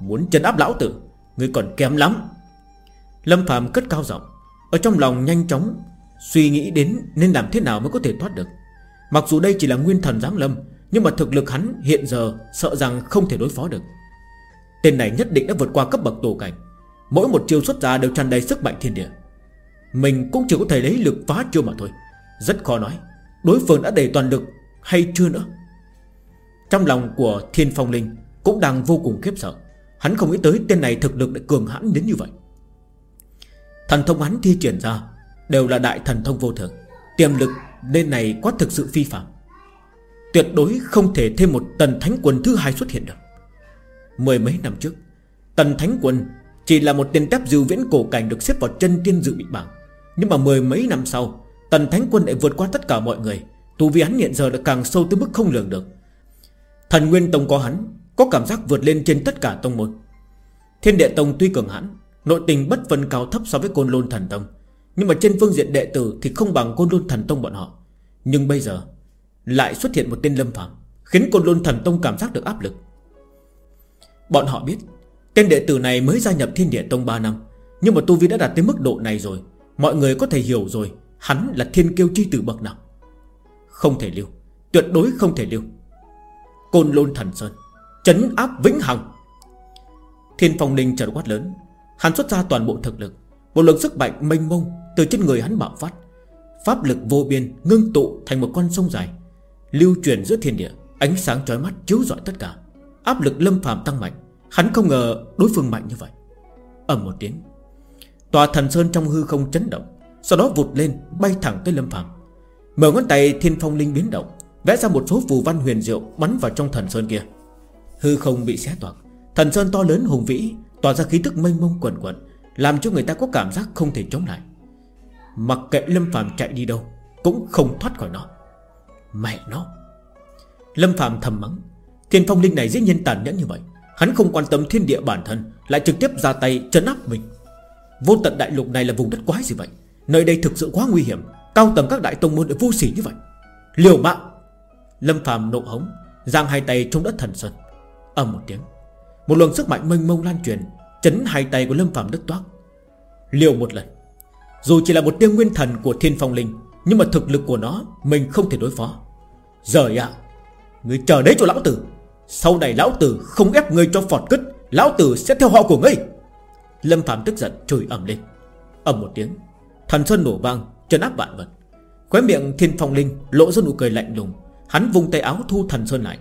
Muốn chân áp lão tử, Ngươi còn kém lắm. Lâm Phạm cất cao giọng, Ở trong lòng nhanh chóng Suy nghĩ đến nên làm thế nào mới có thể thoát được. Mặc dù đây chỉ là nguyên thần giáng lâm, Nhưng mà thực lực hắn hiện giờ Sợ rằng không thể đối phó được. Tên này nhất định đã vượt qua cấp bậc tổ cảnh. Mỗi một chiêu xuất ra đều tràn đầy sức mạnh thiên địa. Mình cũng chỉ có thể lấy lực phá chiêu mà thôi. Rất khó nói, Đối phương đã đầy toàn lực hay chưa nữa. Trong lòng của Thiên Phong Linh Cũng đang vô cùng khiếp sợ. Hắn không nghĩ tới tên này thực lực đã cường hãn đến như vậy. Thần thông hắn thi triển ra Đều là đại thần thông vô thường. Tiềm lực nên này quá thực sự phi phạm. Tuyệt đối không thể thêm một tần thánh quân thứ hai xuất hiện được. Mười mấy năm trước, Tần thánh quân chỉ là một tên tép dư viễn cổ cảnh Được xếp vào chân tiên dự bị bảng Nhưng mà mười mấy năm sau, Tần thánh quân lại vượt qua tất cả mọi người. Tu vi hắn hiện giờ đã càng sâu tới mức không lường được. Thần Nguyên Tông có hắn, Có cảm giác vượt lên trên tất cả tông môn. Thiên Địa Tông tuy cường hãn, Nội tình bất phân cao thấp so với Côn Lôn Thần Tông. Nhưng mà trên phương diện đệ tử Thì không bằng Côn Lôn Thần Tông bọn họ. Nhưng bây giờ, Lại xuất hiện một tên lâm phạm Khiến Côn Lôn Thần Tông cảm giác được áp lực. Bọn họ biết Tên đệ tử này mới gia nhập Thiên Địa Tông 3 năm. Nhưng mà Tu Vi đã đạt tới mức độ này rồi. Mọi người có thể hiểu rồi. Hắn là thiên kiêu chi tử bậc nào. Không thể lưu. Tuyệt đối không thể lưu. Côn lôn thần sơn. Chấn áp vĩnh hằng. Thiên phong ninh trở quát lớn. Hắn xuất ra toàn bộ thực lực. Một lượng sức mạnh mênh mông Từ trên người hắn bạo phát. Pháp lực vô biên ngưng tụ thành một con sông dài. Lưu truyền giữa thiên địa, Ánh sáng chói mắt chiếu rọi tất cả. Áp lực lâm phàm tăng mạnh. Hắn không ngờ đối phương mạnh như vậy. Ầm một tiếng, Tòa thần sơn trong hư không chấn động, Sau đó vụt lên, bay thẳng tới lâm phàm. Mở ngón tay, thiên phong linh biến động, Vẽ ra một số phù văn huyền diệu Bắn vào trong thần sơn kia. Hư không bị xé toạc, Thần sơn to lớn hùng vĩ, Tỏa ra khí tức mênh mông quẩn quẩn Làm cho người ta có cảm giác không thể chống lại. Mặc kệ Lâm Phạm chạy đi đâu, Cũng không thoát khỏi nó. Mẹ nó! Lâm Phạm thầm mắng, Thiên phong linh này dĩ nhiên tàn nhẫn như vậy. Hắn không quan tâm thiên địa bản thân, Lại trực tiếp ra tay chấn áp mình. Vô tận đại lục này là vùng đất quái gì vậy? Nơi đây thực sự quá nguy hiểm, Cao tầng các đại tông môn lại vô sỉ như vậy. Liều mạng! Lâm Phạm nộ hống, Giang hai tay trong đất thần sơn. Ầm một tiếng, Một luồng sức mạnh mênh mông lan truyền, Chấn hai tay của Lâm Phạm đất toát. Liều một lần. Dù chỉ là một tiêu nguyên thần của thiên phong linh, Nhưng mà thực lực của nó, Mình không thể đối phó. Giờ ạ! Người chờ đấy cho lão tử! Sau này lão tử không ép ngươi cho phọt cứt, Lão tử sẽ theo họ của ngươi. Lâm Phạm tức giận chửi ẩm lên. Ầm một tiếng, Thần sơn nổ vang Chân áp vạn vật. Khóe miệng thiên phong linh lộ ra nụ cười lạnh lùng, Hắn vung tay áo thu thần sơn lại.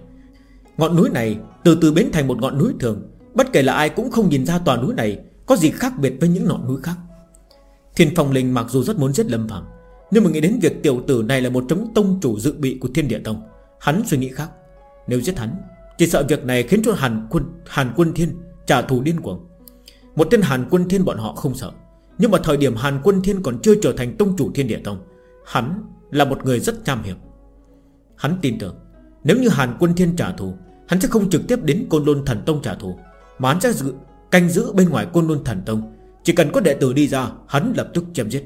Ngọn núi này từ từ biến thành một ngọn núi thường, Bất kể là ai cũng không nhìn ra tòa núi này Có gì khác biệt với những ngọn núi khác. Thiên phong linh mặc dù rất muốn giết Lâm Phạm Nhưng mà nghĩ đến việc tiểu tử này là một trong tông chủ dự bị của thiên địa tông, Hắn suy nghĩ khác. Nếu giết hắn chỉ sợ việc này khiến cho Hàn quân Hàn quân thiên trả thù điên cuồng. Một tên Hàn quân thiên bọn họ không sợ. Nhưng mà thời điểm Hàn quân thiên còn chưa trở thành tông chủ thiên địa tông Hắn là một người rất nham hiểm Hắn tin tưởng Nếu như Hàn quân thiên trả thù Hắn sẽ không trực tiếp đến Côn Lôn Thần Tông trả thù Mà hắn sẽ dự, Canh giữ bên ngoài côn luân thần tông. Chỉ cần có đệ tử đi ra Hắn lập tức chém giết.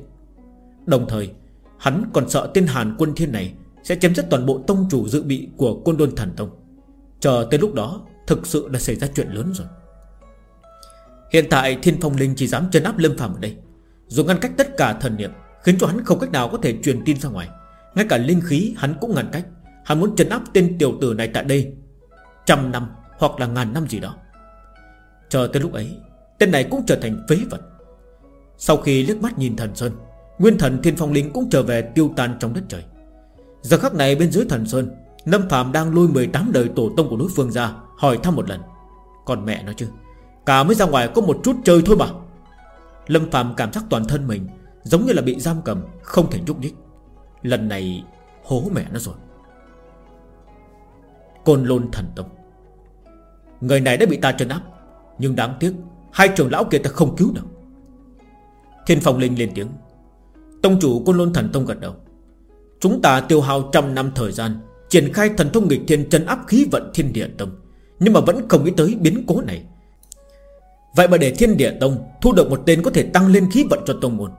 Đồng thời Hắn còn sợ tên Hàn quân thiên này Sẽ chém giết toàn bộ tông chủ dự bị Của côn luân thần tông. Chờ tới lúc đó, Thực sự là xảy ra chuyện lớn rồi. Hiện tại Thiên Phong Linh chỉ dám chân áp Lâm Phàm ở đây. Dù ngăn cách tất cả thần niệm, Khiến cho hắn không cách nào có thể truyền tin ra ngoài. Ngay cả linh khí, hắn cũng ngăn cách. Hắn muốn trấn áp tên tiểu tử này tại đây, Trăm năm hoặc là ngàn năm gì đó. Chờ tới lúc ấy, Tên này cũng trở thành phế vật. Sau khi liếc mắt nhìn thần Sơn, Nguyên thần Thiên Phong Linh cũng trở về tiêu tan trong đất trời. Giờ khắc này bên dưới thần Sơn Lâm Phạm đang lôi 18 đời tổ tông của đối phương ra, Hỏi thăm một lần. Còn mẹ nó chứ, Cả mới ra ngoài có một chút chơi thôi mà. Lâm Phạm cảm giác toàn thân mình Giống như là bị giam cầm, Không thể nhúc nhích. Lần này hố mẹ nó rồi. Côn lôn thần tông. Người này đã bị ta trấn áp, Nhưng đáng tiếc, Hai trưởng lão kia ta không cứu được. Thiên Phong Linh lên tiếng. Tông chủ Côn Lôn Thần Tông gật đầu. Chúng ta tiêu hao trăm năm thời gian Triển khai thần thông nghịch thiên chân áp khí vận thiên địa tông. Nhưng mà vẫn không nghĩ tới biến cố này. Vậy mà để thiên địa tông Thu được một tên có thể tăng lên khí vận cho tông môn,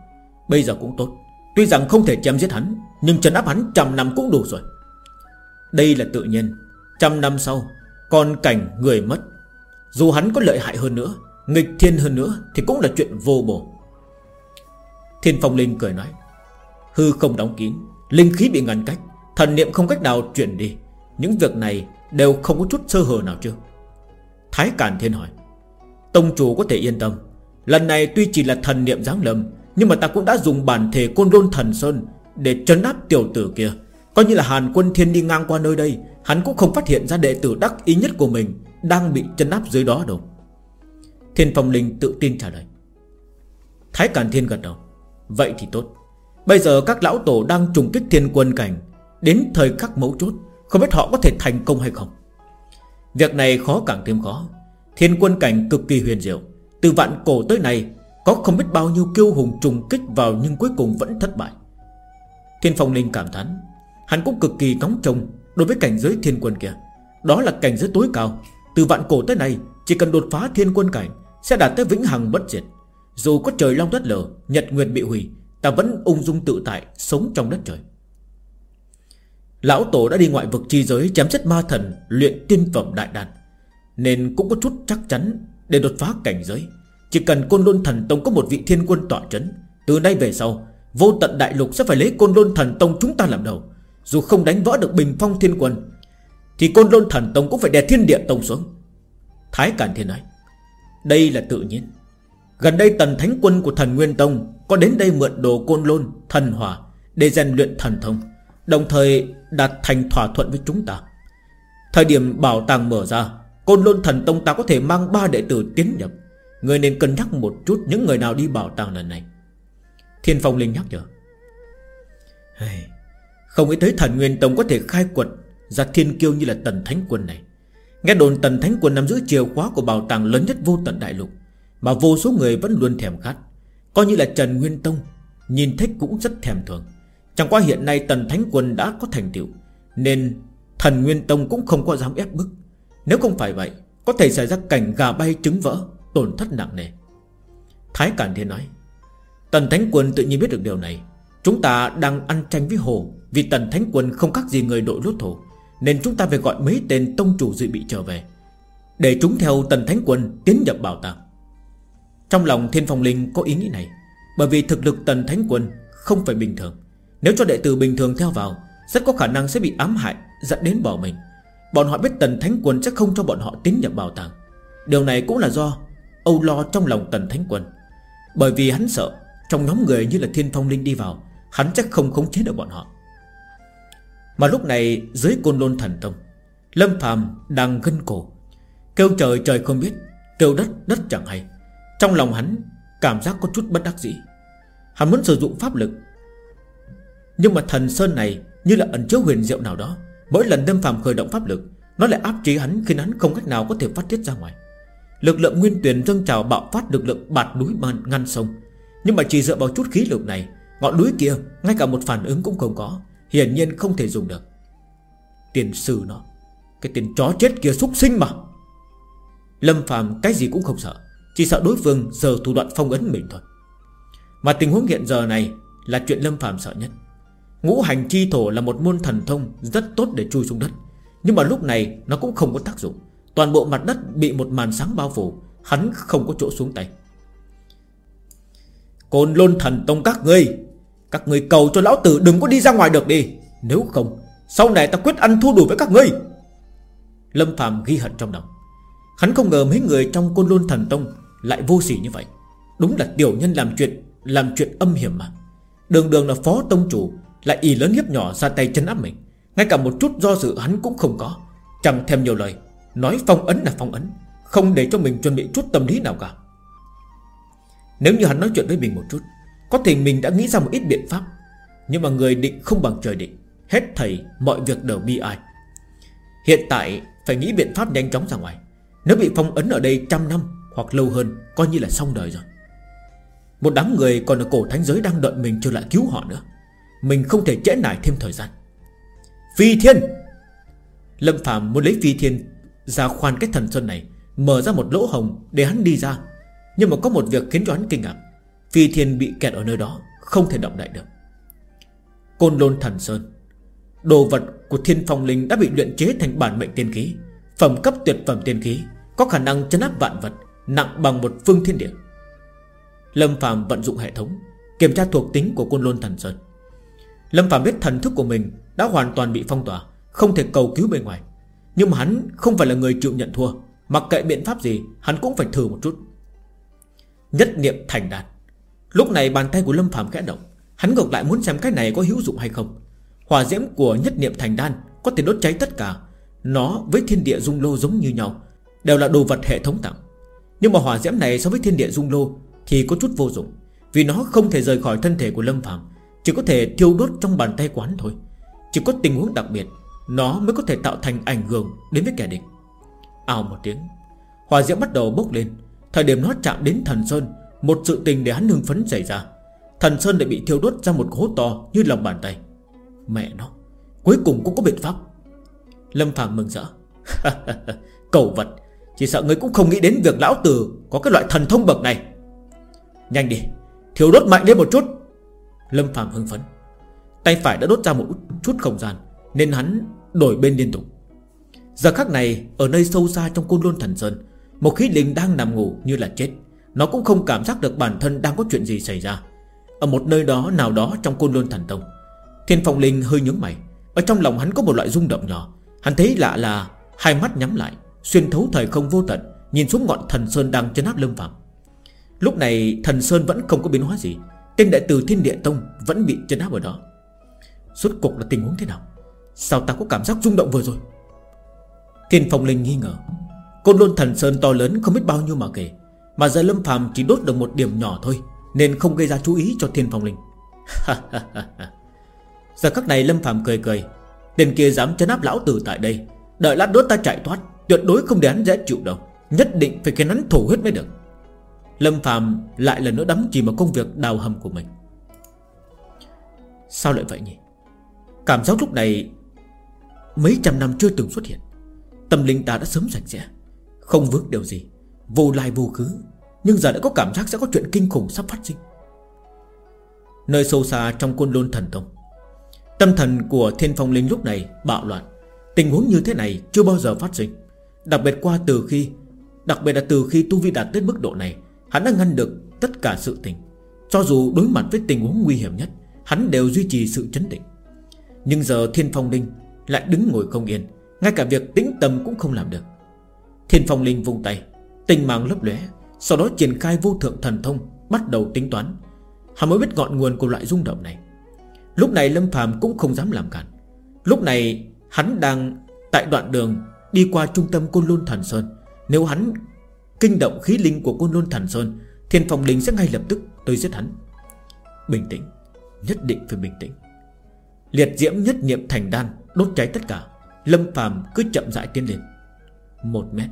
Bây giờ cũng tốt. Tuy rằng không thể chém giết hắn, Nhưng chân áp hắn trăm năm cũng đủ rồi. Đây là tự nhiên. Trăm năm sau Còn cảnh người mất. Dù hắn có lợi hại hơn nữa, Nghịch thiên hơn nữa, Thì cũng là chuyện vô bổ. Thiên Phong Linh cười nói, Hư không đóng kín, Linh khí bị ngăn cách Thần niệm không cách nào chuyển đi. Những việc này đều không có chút sơ hở nào chưa Thái Cản Thiên hỏi. Tông chủ có thể yên tâm. Lần này tuy chỉ là thần niệm giáng lâm, Nhưng mà ta cũng đã dùng bản thể côn đôn thần sơn Để trấn áp tiểu tử kia. Coi như là Hàn quân thiên đi ngang qua nơi đây, Hắn cũng không phát hiện ra đệ tử đắc ý nhất của mình Đang bị trấn áp dưới đó đâu. Thiên Phong Linh tự tin trả lời. Thái Càn Thiên gật đầu. Vậy thì tốt. Bây giờ các lão tổ đang trùng kích thiên quân cảnh Đến thời khắc mấu chốt, Không biết họ có thể thành công hay không. Việc này khó càng thêm khó. Thiên quân cảnh cực kỳ huyền diệu. Từ vạn cổ tới này Có không biết bao nhiêu kiêu hùng trùng kích vào Nhưng cuối cùng vẫn thất bại. Thiên phong linh cảm thán, Hắn cũng cực kỳ nóng trông Đối với cảnh giới thiên quân kia. Đó là cảnh giới tối cao. Từ vạn cổ tới này Chỉ cần đột phá thiên quân cảnh, Sẽ đạt tới vĩnh hằng bất diệt. Dù có trời long đất lở, Nhật nguyệt bị hủy, Ta vẫn ung dung tự tại, Sống trong đất trời. Lão Tổ đã đi ngoại vực chi giới Chém chết ma thần, Luyện tiên phẩm đại đàn. Nên cũng có chút chắc chắn Để đột phá cảnh giới. Chỉ cần Côn Lôn Thần Tông có một vị thiên quân tỏa chấn Từ nay về sau, Vô tận đại lục sẽ phải lấy Côn Lôn Thần Tông chúng ta làm đầu. Dù không đánh vỡ được bình phong thiên quân, Thì Côn Lôn Thần Tông cũng phải đè thiên địa tông xuống. Thái Cản Thiên nói, Đây là tự nhiên. Gần đây tần thánh quân của thần Nguyên Tông Có đến đây mượn đồ Côn Lôn Thần Hỏa Để rèn luyện thần thông. Đồng thời đạt thành thỏa thuận với chúng ta. Thời điểm bảo tàng mở ra, Côn Lôn Thần Tông ta có thể mang ba đệ tử tiến nhập. Người nên cân nhắc một chút Những người nào đi bảo tàng lần này. Thiên Phong Linh nhắc nhở. Không nghĩ tới thần Nguyên Tông có thể khai quật Ra thiên kiêu như là tần thánh quân này. Nghe đồn tần thánh quân nắm giữ chìa khóa Của bảo tàng lớn nhất vô tận đại lục, Mà vô số người vẫn luôn thèm khát. Coi như là Trần Nguyên Tông, Nhìn thích cũng rất thèm thường Chẳng qua hiện nay tần thánh quân đã có thành tựu, Nên thần Nguyên Tông cũng không có dám ép bức. Nếu không phải vậy, Có thể xảy ra cảnh gà bay trứng vỡ, Tổn thất nặng nề. Thái Cản Thiên nói, Tần Thánh Quân tự nhiên biết được điều này. Chúng ta đang ăn tranh với Hồ, Vì Tần Thánh Quân không khác gì người đội lốt thổ, Nên chúng ta phải gọi mấy tên tông chủ dự bị trở về, Để chúng theo Tần Thánh Quân tiến nhập bảo tàng. Trong lòng Thiên Phong Linh có ý nghĩ này, Bởi vì thực lực Tần Thánh Quân không phải bình thường. Nếu cho đệ tử bình thường theo vào, Rất có khả năng sẽ bị ám hại, Dẫn đến bỏ mình. Bọn họ biết Tần Thánh Quân sẽ không cho bọn họ tiến nhập bảo tàng. Điều này cũng là do Âu lo trong lòng Tần Thánh Quân. Bởi vì hắn sợ trong nhóm người như là thiên phong linh đi vào, Hắn chắc không khống chế được bọn họ. Mà lúc này, dưới côn lôn thần tông, Lâm phàm đang gân cổ, Kêu trời trời không biết, Kêu đất đất chẳng hay. Trong lòng hắn cảm giác có chút bất đắc dĩ. Hắn muốn sử dụng pháp lực nhưng mà thần sơn này Như là ẩn chứa huyền diệu nào đó, Mỗi lần Lâm phàm khởi động pháp lực, Nó lại áp chế hắn khiến hắn không cách nào có thể phát tiết ra ngoài. Lực lượng nguyên tuyển dâng trào bạo phát lực lượng bạt núi ngăn sông. Nhưng mà chỉ dựa vào chút khí lực này, Ngọn núi kia, ngay cả một phản ứng cũng không có, Hiển nhiên không thể dùng được. Tiền sư nó, Cái tiền chó chết kia xúc sinh mà. Lâm phàm cái gì cũng không sợ, Chỉ sợ đối phương giờ thủ đoạn phong ấn mình thôi. Mà tình huống hiện giờ này Là chuyện Lâm Phạm sợ nhất. Ngũ hành chi thổ là một môn thần thông Rất tốt để chui xuống đất. Nhưng mà lúc này, nó cũng không có tác dụng. Toàn bộ mặt đất bị một màn sáng bao phủ, Hắn không có chỗ xuống tay. Côn lôn thần tông các ngươi Các ngươi cầu cho lão tử đừng có đi ra ngoài được đi. Nếu không, Sau này ta quyết ăn thua đủ với các ngươi. Lâm Phạm ghi hận trong lòng. Hắn không ngờ mấy người trong côn lôn thần tông Lại vô sỉ như vậy. Đúng là tiểu nhân làm chuyện Làm chuyện âm hiểm mà. Đường đường là phó tông chủ lại ý lớn hiếp nhỏ ra tay chân áp mình. Ngay cả một chút do dự hắn cũng không có. Chẳng thêm nhiều lời. Nói phong ấn là phong ấn. Không để cho mình chuẩn bị chút tâm lý nào cả. Nếu như hắn nói chuyện với mình một chút, Có thể mình đã nghĩ ra một ít biện pháp. Nhưng mà người định không bằng trời định. Hết thầy, mọi việc đều bi ai. Hiện tại, phải nghĩ biện pháp nhanh chóng ra ngoài. Nếu bị phong ấn ở đây trăm năm Hoặc lâu hơn, Coi như là xong đời rồi. Một đám người còn ở cổ thánh giới đang đợi mình trở lại cứu họ nữa. Mình không thể trễ nải thêm thời gian. Phi thiên! Lâm Phạm muốn lấy phi thiên Ra khoan cái thần sơn này, Mở ra một lỗ hồng để hắn đi ra. Nhưng mà có một việc khiến cho hắn kinh ngạc. Phi thiên bị kẹt ở nơi đó, Không thể động đại được. Côn lôn thần sơn. Đồ vật của thiên phong linh đã bị luyện chế thành bản mệnh tiên khí. Phẩm cấp tuyệt phẩm tiên khí, Có khả năng chấn áp vạn vật, Nặng bằng một phương thiên địa. Lâm Phạm vận dụng hệ thống, Kiểm tra thuộc tính của côn lôn thần sơn. Lâm Phạm biết thần thức của mình Đã hoàn toàn bị phong tỏa, Không thể cầu cứu bên ngoài. Nhưng mà hắn không phải là người chịu nhận thua, Mặc kệ biện pháp gì, Hắn cũng phải thử một chút. Nhất niệm thành đạt. Lúc này bàn tay của Lâm Phạm khẽ động, Hắn ngược lại muốn xem cái này có hữu dụng hay không. Hỏa diễm của nhất niệm thành đan Có thể đốt cháy tất cả. Nó với thiên địa dung lô giống như nhau, Đều là đồ vật hệ thống tặng. Nhưng mà hỏa diễm này so với thiên địa dung lô Thì có chút vô dụng, Vì nó không thể rời khỏi thân thể của Lâm Phạm chỉ có thể thiêu đốt trong bàn tay quán thôi. Chỉ có tình huống đặc biệt, Nó mới có thể tạo thành ảnh hưởng đến với kẻ địch. Ào một tiếng, hòa diễm bắt đầu bốc lên. Thời điểm nó chạm đến thần Sơn, Một sự tình để hắn hưng phấn xảy ra. Thần Sơn lại bị thiêu đốt ra một hố to như lòng bàn tay. Mẹ nó, Cuối cùng cũng có biện pháp. Lâm Phạm mừng rỡ. Cầu vật, Chỉ sợ người cũng không nghĩ đến việc lão tử Có cái loại thần thông bậc này. Nhanh đi, Thiêu đốt mạnh lên một chút. Lâm Phạm hưng phấn. Tay phải đã đốt ra một chút không gian, Nên hắn đổi bên liên tục. Giờ khắc này, Ở nơi sâu xa trong côn lôn thần sơn, Một khí linh đang nằm ngủ như là chết. Nó cũng không cảm giác được bản thân đang có chuyện gì xảy ra. Ở một nơi đó, nào đó trong côn lôn thần tông, Thiên Phong Linh hơi nhướng mày. Ở trong lòng hắn có một loại rung động nhỏ. Hắn thấy lạ là hai mắt nhắm lại, Xuyên thấu thời không vô tận, Nhìn xuống ngọn thần Sơn đang chấn áp lâm phạm Lúc này, thần Sơn vẫn không có biến hóa gì. Tên đại tử Thiên Địa Tông Vẫn bị chấn áp ở đó. Suốt cuộc là tình huống thế nào? Sao ta có cảm giác rung động vừa rồi? Thiên Phong Linh nghi ngờ. Côn lôn thần Sơn to lớn không biết bao nhiêu mà kể, Mà giờ Lâm Phàm chỉ đốt được một điểm nhỏ thôi, Nên không gây ra chú ý cho Thiên Phong Linh. Giờ các này Lâm phàm cười cười. Tên kia dám chấn áp lão tử tại đây, Đợi lát đốt ta chạy thoát, Tuyệt đối không để hắn dễ chịu đâu. Nhất định phải khiến hắn thổ huyết mới được. Lâm Phạm lại lần nữa đắm chìm vào công việc đào hầm của mình. Sao lại vậy nhỉ? Cảm giác lúc này Mấy trăm năm chưa từng xuất hiện Tâm linh ta đã sớm sạch sẽ Không vướng điều gì Vô lai vô cứ, Nhưng giờ đã có cảm giác sẽ có chuyện kinh khủng sắp phát sinh. Nơi sâu xa trong quân lôn thần tông Tâm thần của thiên phong linh lúc này bạo loạn Tình huống như thế này chưa bao giờ phát sinh Đặc biệt qua từ khi Đặc biệt là từ khi Tu Vi đạt tới mức độ này Hắn đã ngăn được tất cả sự tình. Cho dù đối mặt với tình huống nguy hiểm nhất, Hắn đều duy trì sự chấn định. Nhưng giờ thiên phong linh Lại đứng ngồi không yên, Ngay cả việc tĩnh tâm cũng không làm được. Thiên phong linh vung tay Tình mạng lấp lóe, Sau đó triển khai vô thượng thần thông, Bắt đầu tính toán. Hắn mới biết ngọn nguồn của loại rung động này. Lúc này Lâm Phàm cũng không dám làm cản. Lúc này, hắn đang Tại đoạn đường đi qua trung tâm Côn Lôn Thần Sơn. Nếu hắn kinh động khí linh của Côn Lôn Thần Sơn, Thiên Phong Linh sẽ ngay lập tức tới giết hắn. Bình tĩnh, Nhất định phải bình tĩnh. Liệt diễm nhất niệm thành đan, Đốt cháy tất cả. Lâm Phạm cứ chậm rãi tiến lên. Một mét,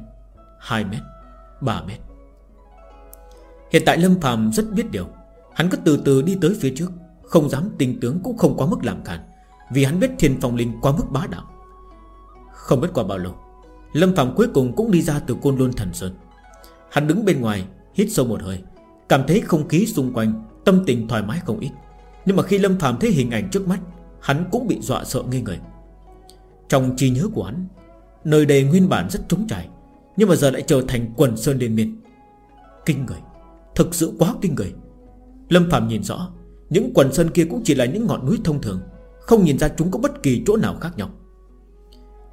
hai mét, ba mét. Hiện tại Lâm Phạm rất biết điều. Hắn cứ từ từ đi tới phía trước, không dám tinh tướng cũng không quá mức làm cản Vì hắn biết thiên phong linh quá mức bá đạo. Không biết qua bao lâu, Lâm Phạm cuối cùng cũng đi ra từ côn lôn thần sơn. Hắn đứng bên ngoài, Hít sâu một hơi, Cảm thấy không khí xung quanh, Tâm tình thoải mái không ít. Nhưng mà khi Lâm Phạm thấy hình ảnh trước mắt, Hắn cũng bị dọa sợ ngây người. Trong trí nhớ của hắn, Nơi đây nguyên bản rất trống trải, Nhưng mà giờ lại trở thành quần sơn liên miên. Kinh người, Thực sự quá kinh người. Lâm Phạm nhìn rõ, Những quần sơn kia cũng chỉ là những ngọn núi thông thường, Không nhìn ra chúng có bất kỳ chỗ nào khác nhau.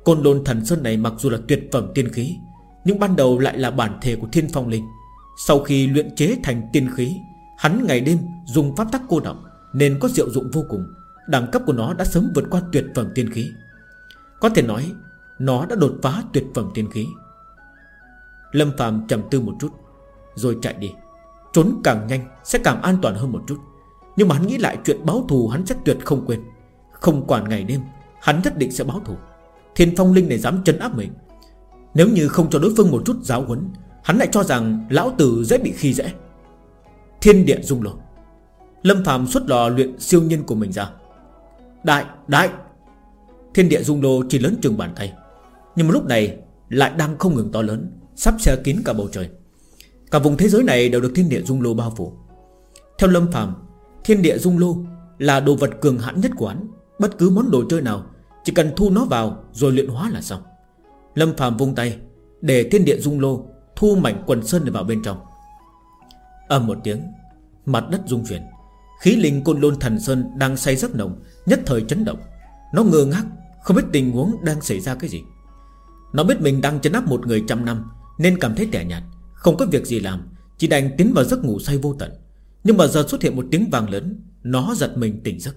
Côn lôn thần sơn này mặc dù là tuyệt phẩm tiên khí nhưng ban đầu lại là bản thể của thiên phong linh. Sau khi luyện chế thành tiên khí, Hắn ngày đêm dùng pháp tắc cô động Nên có diệu dụng vô cùng. Đẳng cấp của nó đã sớm vượt qua tuyệt phẩm tiên khí. Có thể nói, Nó đã đột phá tuyệt phẩm tiên khí. Lâm Phạm trầm tư một chút, Rồi chạy đi. Trốn càng nhanh, sẽ càng an toàn hơn một chút. Nhưng mà hắn nghĩ lại chuyện báo thù hắn chắc tuyệt không quên. Không quản ngày đêm, Hắn nhất định sẽ báo thù. Thiên phong linh này dám chân áp mình. Nếu như không cho đối phương một chút giáo huấn Hắn lại cho rằng lão tử dễ bị khi dễ. Thiên địa dung lô Lâm Phạm xuất lò luyện siêu nhân của mình ra. Đại, đại. Thiên địa dung lô chỉ lớn chừng bàn tay. Nhưng mà lúc này lại đang không ngừng to lớn Sắp xe kín cả bầu trời. Cả vùng thế giới này đều được thiên địa dung lô bao phủ. Theo Lâm Phạm Thiên địa dung lô là đồ vật cường hãn nhất của hắn. Bất cứ món đồ chơi nào Chỉ cần thu nó vào rồi luyện hóa là xong. Lâm Phạm vung tay, Để thiên địa dung lô Thu mảnh quần sơn để vào bên trong. Âm một tiếng, Mặt đất rung chuyển, Khí linh côn lôn thần sơn đang say giấc nồng, Nhất thời chấn động. Nó ngơ ngác, Không biết tình huống đang xảy ra cái gì. Nó biết mình đang chấn áp một người trăm năm, Nên cảm thấy tẻ nhạt, Không có việc gì làm, Chỉ đành tiến vào giấc ngủ say vô tận. Nhưng mà giờ xuất hiện một tiếng vàng lớn, Nó giật mình tỉnh giấc.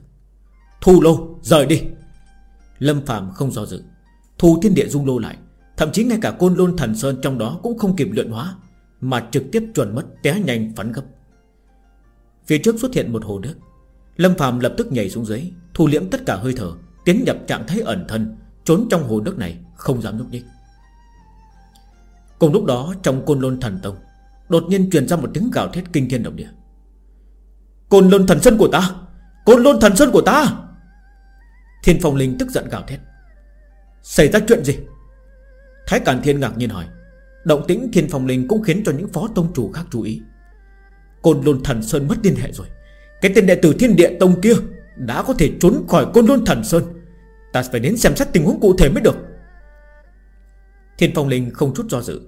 Thu lô, rời đi! Lâm Phạm không do dự, Thu thiên địa dung lô lại. Thậm chí ngay cả côn lôn thần sơn trong đó cũng không kịp luyện hóa, Mà trực tiếp chuẩn mất té nhanh phắn gấp. Phía trước xuất hiện một hồ nước. Lâm Phạm lập tức nhảy xuống dưới, Thu liễm tất cả hơi thở, Tiến nhập trạng thái ẩn thân, Trốn trong hồ nước này, không dám nhúc nhích. Cùng lúc đó, trong côn lôn thần tông, Đột nhiên truyền ra một tiếng gào thét kinh thiên động địa. Côn lôn thần sơn của ta! Côn lôn thần sơn của ta! Thiên phong linh tức giận gào thét. Xảy ra chuyện gì? Thái Càn Thiên ngạc nhiên hỏi. Động tĩnh thiên phong linh cũng khiến cho những phó tông chủ khác chú ý. Côn lôn thần sơn mất liên hệ rồi. Cái tên đệ tử thiên địa tông kia Đã có thể trốn khỏi côn lôn thần sơn. Ta phải đến xem xét tình huống cụ thể mới được. Thiên phong linh không chút do dự.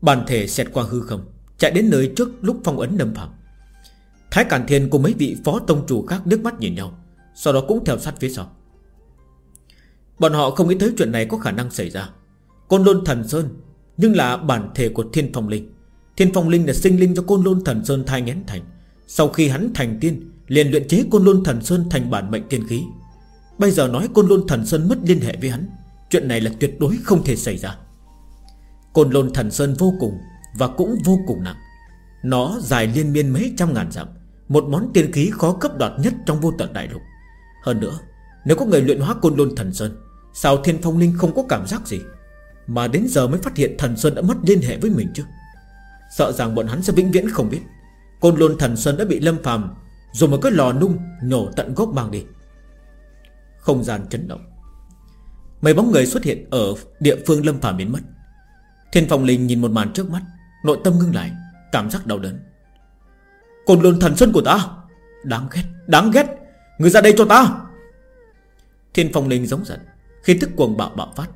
Bàn thể xẹt qua hư không, Chạy đến nơi trước lúc phong ấn nâm phạm Thái Cản Thiên cùng mấy vị phó tông chủ khác nước mắt nhìn nhau, Sau đó cũng theo sát phía sau. Bọn họ không nghĩ tới chuyện này có khả năng xảy ra. Côn Lôn Thần Sơn, Nhưng là bản thể của Thiên Phong Linh. Thiên Phong Linh là sinh linh cho Côn Lôn Thần Sơn thai nghén thành. Sau khi hắn thành tiên, liền luyện chế Côn Lôn Thần Sơn thành bản mệnh tiên khí. Bây giờ nói Côn Lôn Thần Sơn mất liên hệ với hắn, Chuyện này là tuyệt đối không thể xảy ra. Côn Lôn Thần Sơn vô cùng Và cũng vô cùng nặng. Nó dài liên miên mấy trăm ngàn dặm, Một món tiên khí khó cấp đoạt nhất trong vô tận đại lục. Hơn nữa, Nếu có người luyện hóa Côn Lôn Thần Sơn, Sao Thiên Phong Linh không có cảm giác gì? Mà đến giờ mới phát hiện Thần Sơn đã mất liên hệ với mình chứ. Sợ rằng bọn hắn sẽ vĩnh viễn không biết. Côn Lôn Thần Sơn đã bị lâm phàm Dùng một cái lò nung nhổ tận gốc mang đi. Không gian chấn động. Mấy bóng người xuất hiện ở địa phương lâm phàm biến mất. Thiên Phong Linh nhìn một màn trước mắt Nội tâm ngưng lại Cảm giác đau đớn. Côn Lôn Thần Sơn của ta? Đáng ghét, đáng ghét. Người ra đây cho ta. Thiên Phong Linh giống giận Khi tức cuồng bạo bạo phát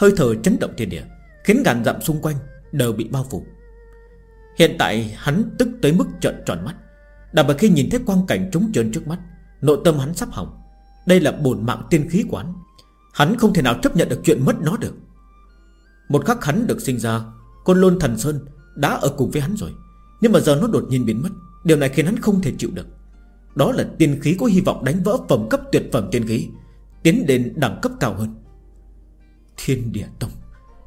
Hơi thở chấn động thiên địa, Khiến ngàn dặm xung quanh đều bị bao phủ. Hiện tại hắn tức tới mức trợn tròn mắt, Đặc biệt khi nhìn thấy quang cảnh trống trơn trước mắt, Nội tâm hắn sắp hỏng. Đây là bổn mạng tiên khí quán, Hắn không thể nào chấp nhận được chuyện mất nó được. Một khắc hắn được sinh ra, Côn lôn thần sơn đã ở cùng với hắn rồi, Nhưng mà giờ nó đột nhiên biến mất, Điều này khiến hắn không thể chịu được. Đó là tiên khí có hy vọng đánh vỡ phẩm cấp tuyệt phẩm tiên khí, Tiến đến đẳng cấp cao hơn. Thiên địa tông.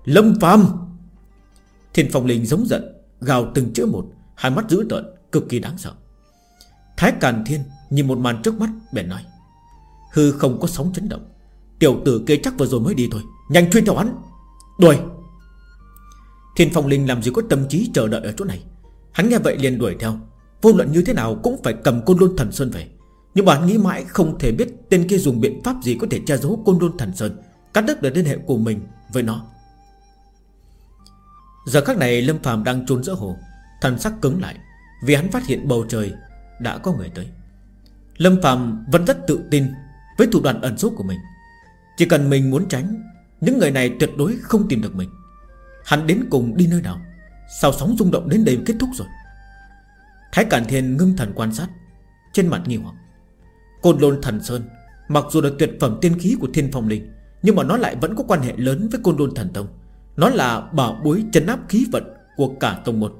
Lâm phàm. Thiên phong linh giống giận, Gào từng chữ một, Hai mắt dữ tợn, Cực kỳ đáng sợ. Thái Càn Thiên nhìn một màn trước mắt, bèn nói, Hư không có sóng chấn động. Tiểu tử kê chắc vừa rồi mới đi thôi, Nhanh chuyên theo hắn. Đuổi. Thiên Phong Linh làm gì có tâm trí chờ đợi ở chỗ này? Hắn nghe vậy liền đuổi theo. Vô luận như thế nào cũng phải cầm côn lôn thần sơn về. Nhưng mà hắn nghĩ mãi không thể biết Tên kia dùng biện pháp gì có thể che giấu côn lôn thần sơn. Cắt đứt được liên hệ của mình với nó. Giờ khắc này Lâm Phàm đang trốn giữa hồ, Thần sắc cứng lại Vì hắn phát hiện bầu trời Đã có người tới. Lâm phàm vẫn rất tự tin Với thủ đoạn ẩn số của mình. Chỉ cần mình muốn tránh, Những người này tuyệt đối không tìm được mình. Hắn đến cùng đi nơi nào? Sao sóng rung động đến đây kết thúc rồi? Thái Cản Thiên ngưng thần quan sát, Trên mặt nghi hoặc. Côn Lôn Thần Sơn, Mặc dù là tuyệt phẩm tiên khí của Thiên Phong Linh nhưng mà nó lại vẫn có quan hệ lớn với Côn Đôn Thần Tông. Nó là bảo bối chấn áp khí vận Của cả tông một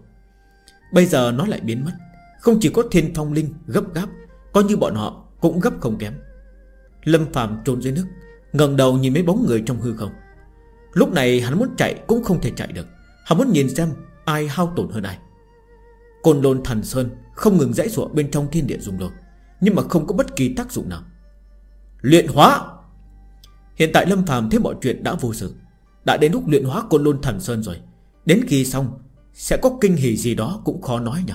Bây giờ nó lại biến mất. Không chỉ có Thiên Phong Linh gấp gáp Coi như bọn họ cũng gấp không kém. Lâm Phạm trốn dưới nước, ngẩng đầu nhìn mấy bóng người trong hư không. Lúc này hắn muốn chạy cũng không thể chạy được. Hắn muốn nhìn xem ai hao tổn hơn ai. Côn lôn thần sơn Không ngừng dãy ruộng bên trong thiên địa dùng đồ Nhưng mà không có bất kỳ tác dụng nào. Luyện hóa! Hiện tại Lâm phàm thấy mọi chuyện đã vô sự. Đã đến lúc luyện hóa côn lôn thần sơn rồi. Đến khi xong, Sẽ có kinh hỉ gì đó cũng khó nói nhỉ.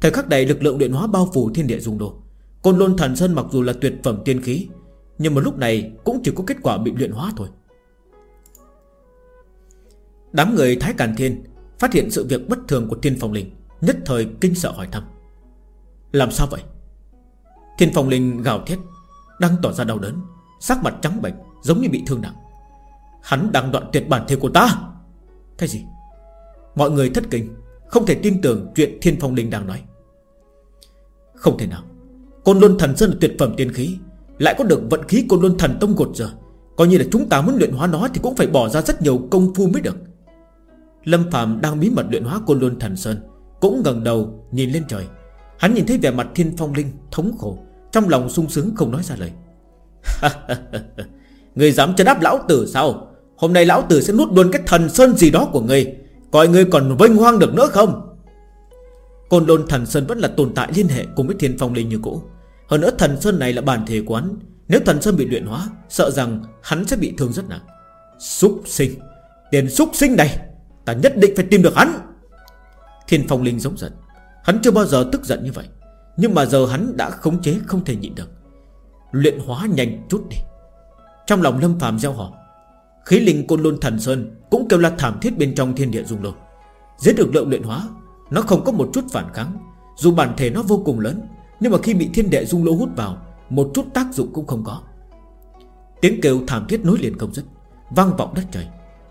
Thời khắc này lực lượng luyện hóa bao phủ thiên địa dung đồ. Côn lôn thần sơn mặc dù là tuyệt phẩm tiên khí, Nhưng mà lúc này cũng chỉ có kết quả bị luyện hóa thôi. Đám người Thái Càn Thiên Phát hiện sự việc bất thường của Thiên Phong Linh, Nhất thời kinh sợ hỏi thăm. Làm sao vậy? Thiên Phong Linh gào thét, Đang tỏ ra đau đớn. Sắc mặt trắng bệch, giống như bị thương nặng. Hắn đang đoạn tuyệt bản thể của ta. Cái gì? Mọi người thất kinh, Không thể tin tưởng chuyện Thiên Phong Linh đang nói. Không thể nào. Côn Luân Thần Sơn là tuyệt phẩm tiên khí, Lại có được vận khí Côn Luân Thần Tông gột giờ Coi như là chúng ta muốn luyện hóa nó Thì cũng phải bỏ ra rất nhiều công phu mới được. Lâm Phạm đang bí mật luyện hóa Côn Luân Thần Sơn, Cũng ngẩng đầu nhìn lên trời. Hắn nhìn thấy vẻ mặt Thiên Phong Linh thống khổ, Trong lòng sung sướng không nói ra lời. Người dám chân áp lão tử sao? Hôm nay lão tử sẽ nuốt luôn cái thần sơn gì đó của ngươi, Coi ngươi còn vinh hoang được nữa không? Côn Lôn Thần Sơn vẫn là tồn tại liên hệ cùng với Thiên Phong Linh như cũ. Hơn nữa thần Sơn này là bản thể quán Nếu thần Sơn bị luyện hóa Sợ rằng hắn sẽ bị thương rất nặng. Xúc sinh! Tiền xúc sinh này! Ta nhất định phải tìm được hắn! Thiên Phong Linh giống giận. Hắn chưa bao giờ tức giận như vậy. Nhưng mà giờ hắn đã khống chế không thể nhịn được. Luyện hóa nhanh chút đi. Trong lòng Lâm phàm gieo họ, Khí linh côn lôn thần sơn Cũng kêu là thảm thiết bên trong thiên địa dung lô Dưới được lượng luyện hóa, Nó không có một chút phản kháng, Dù bản thể nó vô cùng lớn, Nhưng mà khi bị thiên địa dung lô hút vào, Một chút tác dụng cũng không có. Tiếng kêu thảm thiết nối liền không dứt, Vang vọng đất trời.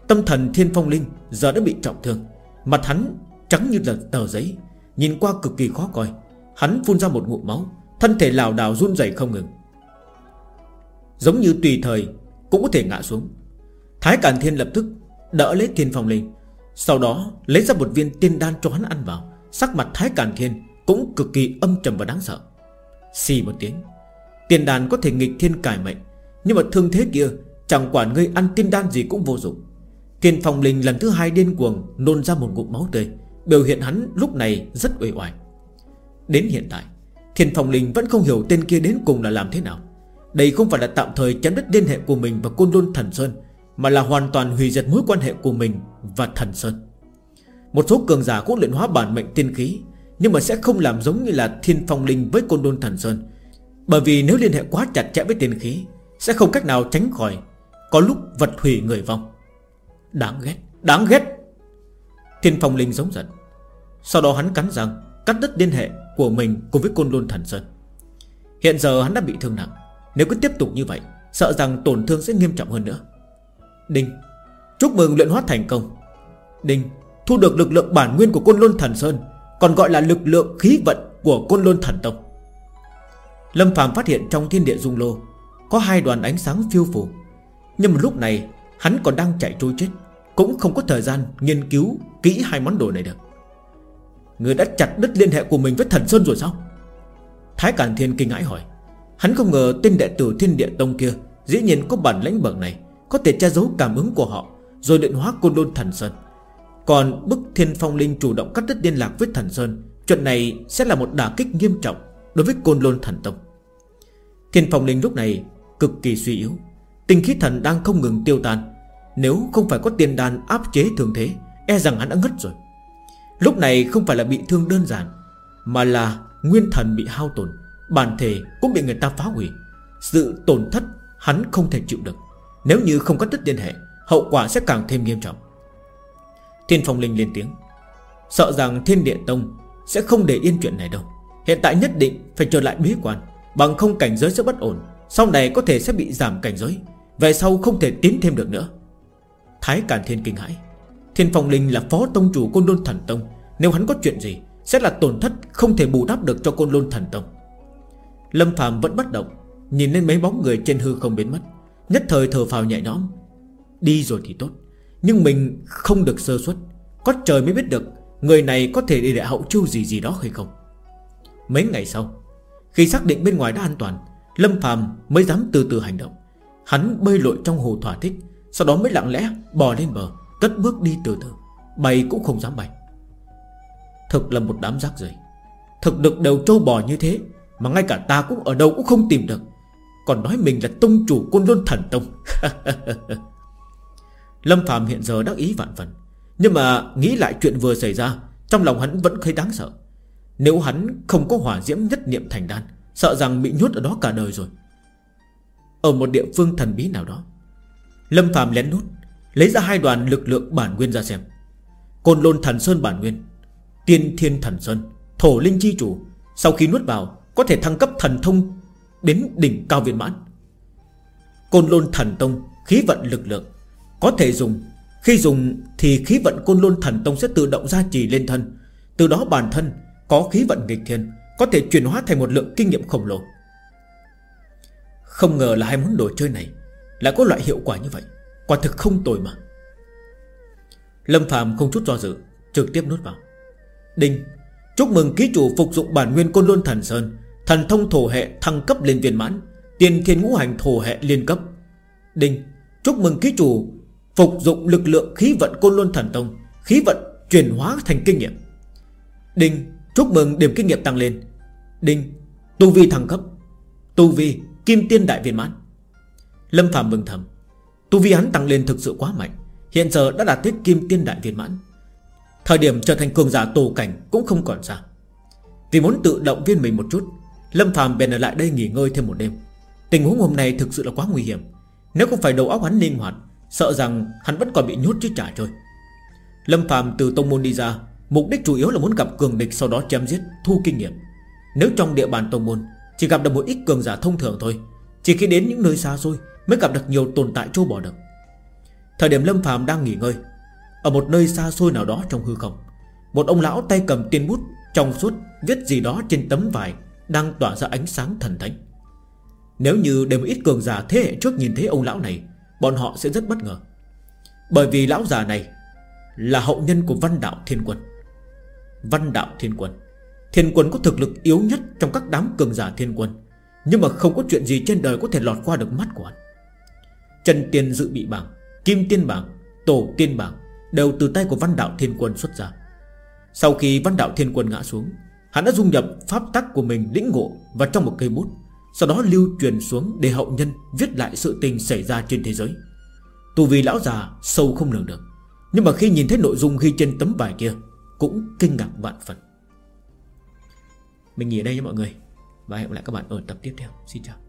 Tâm thần thiên phong linh giờ đã bị trọng thương, Mặt hắn trắng như là tờ giấy, Nhìn qua cực kỳ khó coi. Hắn phun ra một ngụm máu, Thân thể lào đảo run rẩy không ngừng. Giống như tùy thời Cũng có thể ngã xuống. Thái Càn Thiên lập tức đỡ lấy thiên phong linh Sau đó lấy ra một viên tiên đan cho hắn ăn vào. Sắc mặt Thái Càn Thiên Cũng cực kỳ âm trầm và đáng sợ. Xì một tiếng, Tiên đan có thể nghịch thiên cải mệnh, Nhưng mà thương thế kia Chẳng quản ngươi ăn tiên đan gì cũng vô dụng. Thiên Phong Linh lần thứ hai điên cuồng Nôn ra một ngụm máu tươi, Biểu hiện hắn lúc này rất uể oải. Đến hiện tại, Thiên Phong Linh vẫn không hiểu tên kia đến cùng là làm thế nào. Đây không phải là tạm thời chấm đứt liên hệ của mình và Côn Lôn Thần Sơn, Mà là hoàn toàn hủy diệt mối quan hệ của mình và Thần Sơn. Một số cường giả cũng luyện hóa bản mệnh tiên khí, Nhưng mà sẽ không làm giống như là Thiên Phong Linh với Côn Lôn Thần Sơn. Bởi vì nếu liên hệ quá chặt chẽ với tiên khí, Sẽ không cách nào tránh khỏi Có lúc vật hủy người vong. Đáng ghét Đáng ghét. Thiên Phong Linh giống giận. Sau đó hắn cắn răng, Cắt đứt liên hệ của mình cùng với Côn Lôn Thần Sơn. Hiện giờ hắn đã bị thương nặng. Nếu cứ tiếp tục như vậy, Sợ rằng tổn thương sẽ nghiêm trọng hơn nữa. Đinh, Chúc mừng luyện hóa thành công. Đinh, Thu được lực lượng bản nguyên của Côn Lôn Thần Sơn, Còn gọi là lực lượng khí vận của Côn Lôn Thần Tông. Lâm Phạm phát hiện trong thiên địa dung lô Có hai đoàn ánh sáng phiêu phù Nhưng lúc này Hắn còn đang chạy trôi chết, Cũng không có thời gian nghiên cứu kỹ hai món đồ này được. Người đã chặt đứt liên hệ của mình với thần Sơn rồi sao? Thái Cản Thiên kinh ngãi hỏi. Hắn không ngờ tên đệ tử thiên địa tông kia Dĩ nhiên có bản lãnh bậc này, Có thể che giấu cảm ứng của họ, Rồi luyện hóa côn đôn thần Sơn. Còn bức thiên phong linh chủ động cắt đứt liên lạc với thần Sơn, Chuyện này sẽ là một đả kích nghiêm trọng Đối với côn lôn thần tông. Thiên phong linh lúc này cực kỳ suy yếu, Tinh khí thần đang không ngừng tiêu tan. Nếu không phải có tiền đàn áp chế thường thế E rằng hắn đã ngất rồi. Lúc này không phải là bị thương đơn giản, Mà là nguyên thần bị hao tổn. Bản thể cũng bị người ta phá hủy. Sự tổn thất hắn không thể chịu được. Nếu như không có tất liên hệ, Hậu quả sẽ càng thêm nghiêm trọng. Thiên phong linh lên tiếng. Sợ rằng thiên địa tông Sẽ không để yên chuyện này đâu. Hiện tại nhất định phải trở lại bế quan. Bằng không cảnh giới sẽ bất ổn. Sau này có thể sẽ bị giảm cảnh giới. Về sau không thể tiến thêm được nữa. Thái Càn Thiên kinh hãi. Thiên Phong Linh là phó tông chủ Côn Đôn Thần Tông. Nếu hắn có chuyện gì, Sẽ là tổn thất không thể bù đắp được cho Côn Lôn Thần Tông. Lâm Phạm vẫn bất động, Nhìn lên mấy bóng người trên hư không biến mất. Nhất thời thở phào nhẹ nhõm. Đi rồi thì tốt, Nhưng mình không được sơ suất. Có trời mới biết được Người này có thể đi đại hậu chu gì gì đó hay không. Mấy ngày sau, Khi xác định bên ngoài đã an toàn, Lâm Phạm mới dám từ từ hành động. Hắn bơi lội trong hồ thỏa thích, Sau đó mới lặng lẽ bò lên bờ, Cất bước đi từ từ. Bay cũng không dám bay. Thực là một đám rác rưởi. Thực được đều trâu bò như thế mà ngay cả ta cũng ở đâu cũng không tìm được. Còn nói mình là tông chủ côn luân thần tông. Lâm Phạm hiện giờ đắc ý vạn phần. Nhưng mà nghĩ lại chuyện vừa xảy ra, Trong lòng hắn vẫn thấy đáng sợ. Nếu hắn không có hỏa diễm nhất niệm thành đan, Sợ rằng bị nhốt ở đó cả đời rồi. Ở một địa phương thần bí nào đó, Lâm Phạm lén nút Lấy ra hai đoàn lực lượng bản nguyên ra xem. Côn lôn thần sơn bản nguyên, Tiên thiên thần sơn, Thổ linh chi chủ, Sau khi nuốt vào có thể thăng cấp thần thông Đến đỉnh cao viên mãn. Côn lôn thần tông, Khí vận lực lượng, Có thể dùng, Khi dùng thì khí vận côn lôn thần tông sẽ tự động gia trì lên thân. Từ đó bản thân Có khí vận nghịch thiên, Có thể chuyển hóa thành một lượng kinh nghiệm khổng lồ. Không ngờ là hai món đồ chơi này Lại có loại hiệu quả như vậy. Quả thực không tồi mà. Lâm Phạm không chút do dự, Trực tiếp nuốt vào. Đinh, Chúc mừng ký chủ phục dụng bản nguyên côn luân thần sơn. Thần thông thổ hệ thăng cấp lên viên mãn Tiền thiên ngũ hành thổ hệ liên cấp. Đinh, Chúc mừng ký chủ, Phục dụng lực lượng khí vận côn luân thần tông, Khí vận chuyển hóa thành kinh nghiệm. Đinh, Chúc mừng điểm kinh nghiệm tăng lên. Đinh, Tu vi thăng cấp, Tu vi kim tiên đại viên mãn. Lâm Phạm mừng thầm, Tu vi hắn tăng lên thực sự quá mạnh, Hiện giờ đã đạt tới kim tiên đại viên mãn. Thời điểm trở thành cường giả tổ cảnh Cũng không còn xa. Vì muốn tự động viên mình một chút Lâm Phạm bèn ở lại đây nghỉ ngơi thêm một đêm. Tình huống hôm nay thực sự là quá nguy hiểm. Nếu không phải đầu óc hắn linh hoạt, Sợ rằng hắn vẫn còn bị nhốt chứ trả chơi Lâm Phạm từ tông môn đi ra, Mục đích chủ yếu là muốn gặp cường địch Sau đó chém giết, thu kinh nghiệm. Nếu trong địa bàn tông môn, Chỉ gặp được một ít cường giả thông thường thôi, Chỉ khi đến những nơi xa xôi Mới gặp được nhiều tồn tại trâu bỏ được. Thời điểm Lâm Phạm đang nghỉ ngơi, Ở một nơi xa xôi nào đó trong hư không, Một ông lão tay cầm tiên bút Trong suốt viết gì đó trên tấm vải đang tỏa ra ánh sáng thần thánh. Nếu như để một ít cường giả thế hệ trước nhìn thấy ông lão này, Bọn họ sẽ rất bất ngờ. Bởi vì lão già này Là hậu nhân của văn đạo thiên quân. Văn đạo thiên quân. Thiên quân có thực lực yếu nhất Trong các đám cường giả thiên quân, Nhưng mà không có chuyện gì trên đời có thể lọt qua được mắt của hắn. Trần Tiên dự bị bảng, Kim Tiên bảng, Tổ Tiên bảng Đều từ tay của Văn Đạo Thiên Quân xuất ra. Sau khi Văn Đạo Thiên Quân ngã xuống Hắn đã dung nhập pháp tắc của mình lĩnh ngộ Vào trong một cây bút Sau đó lưu truyền xuống để hậu nhân Viết lại sự tình xảy ra trên thế giới. Tù vì lão già sâu không lường được, Nhưng mà khi nhìn thấy nội dung ghi trên tấm bài kia Cũng kinh ngạc vạn phần. Mình nghỉ ở đây nha mọi người, Và hẹn gặp lại các bạn ở tập tiếp theo. Xin chào.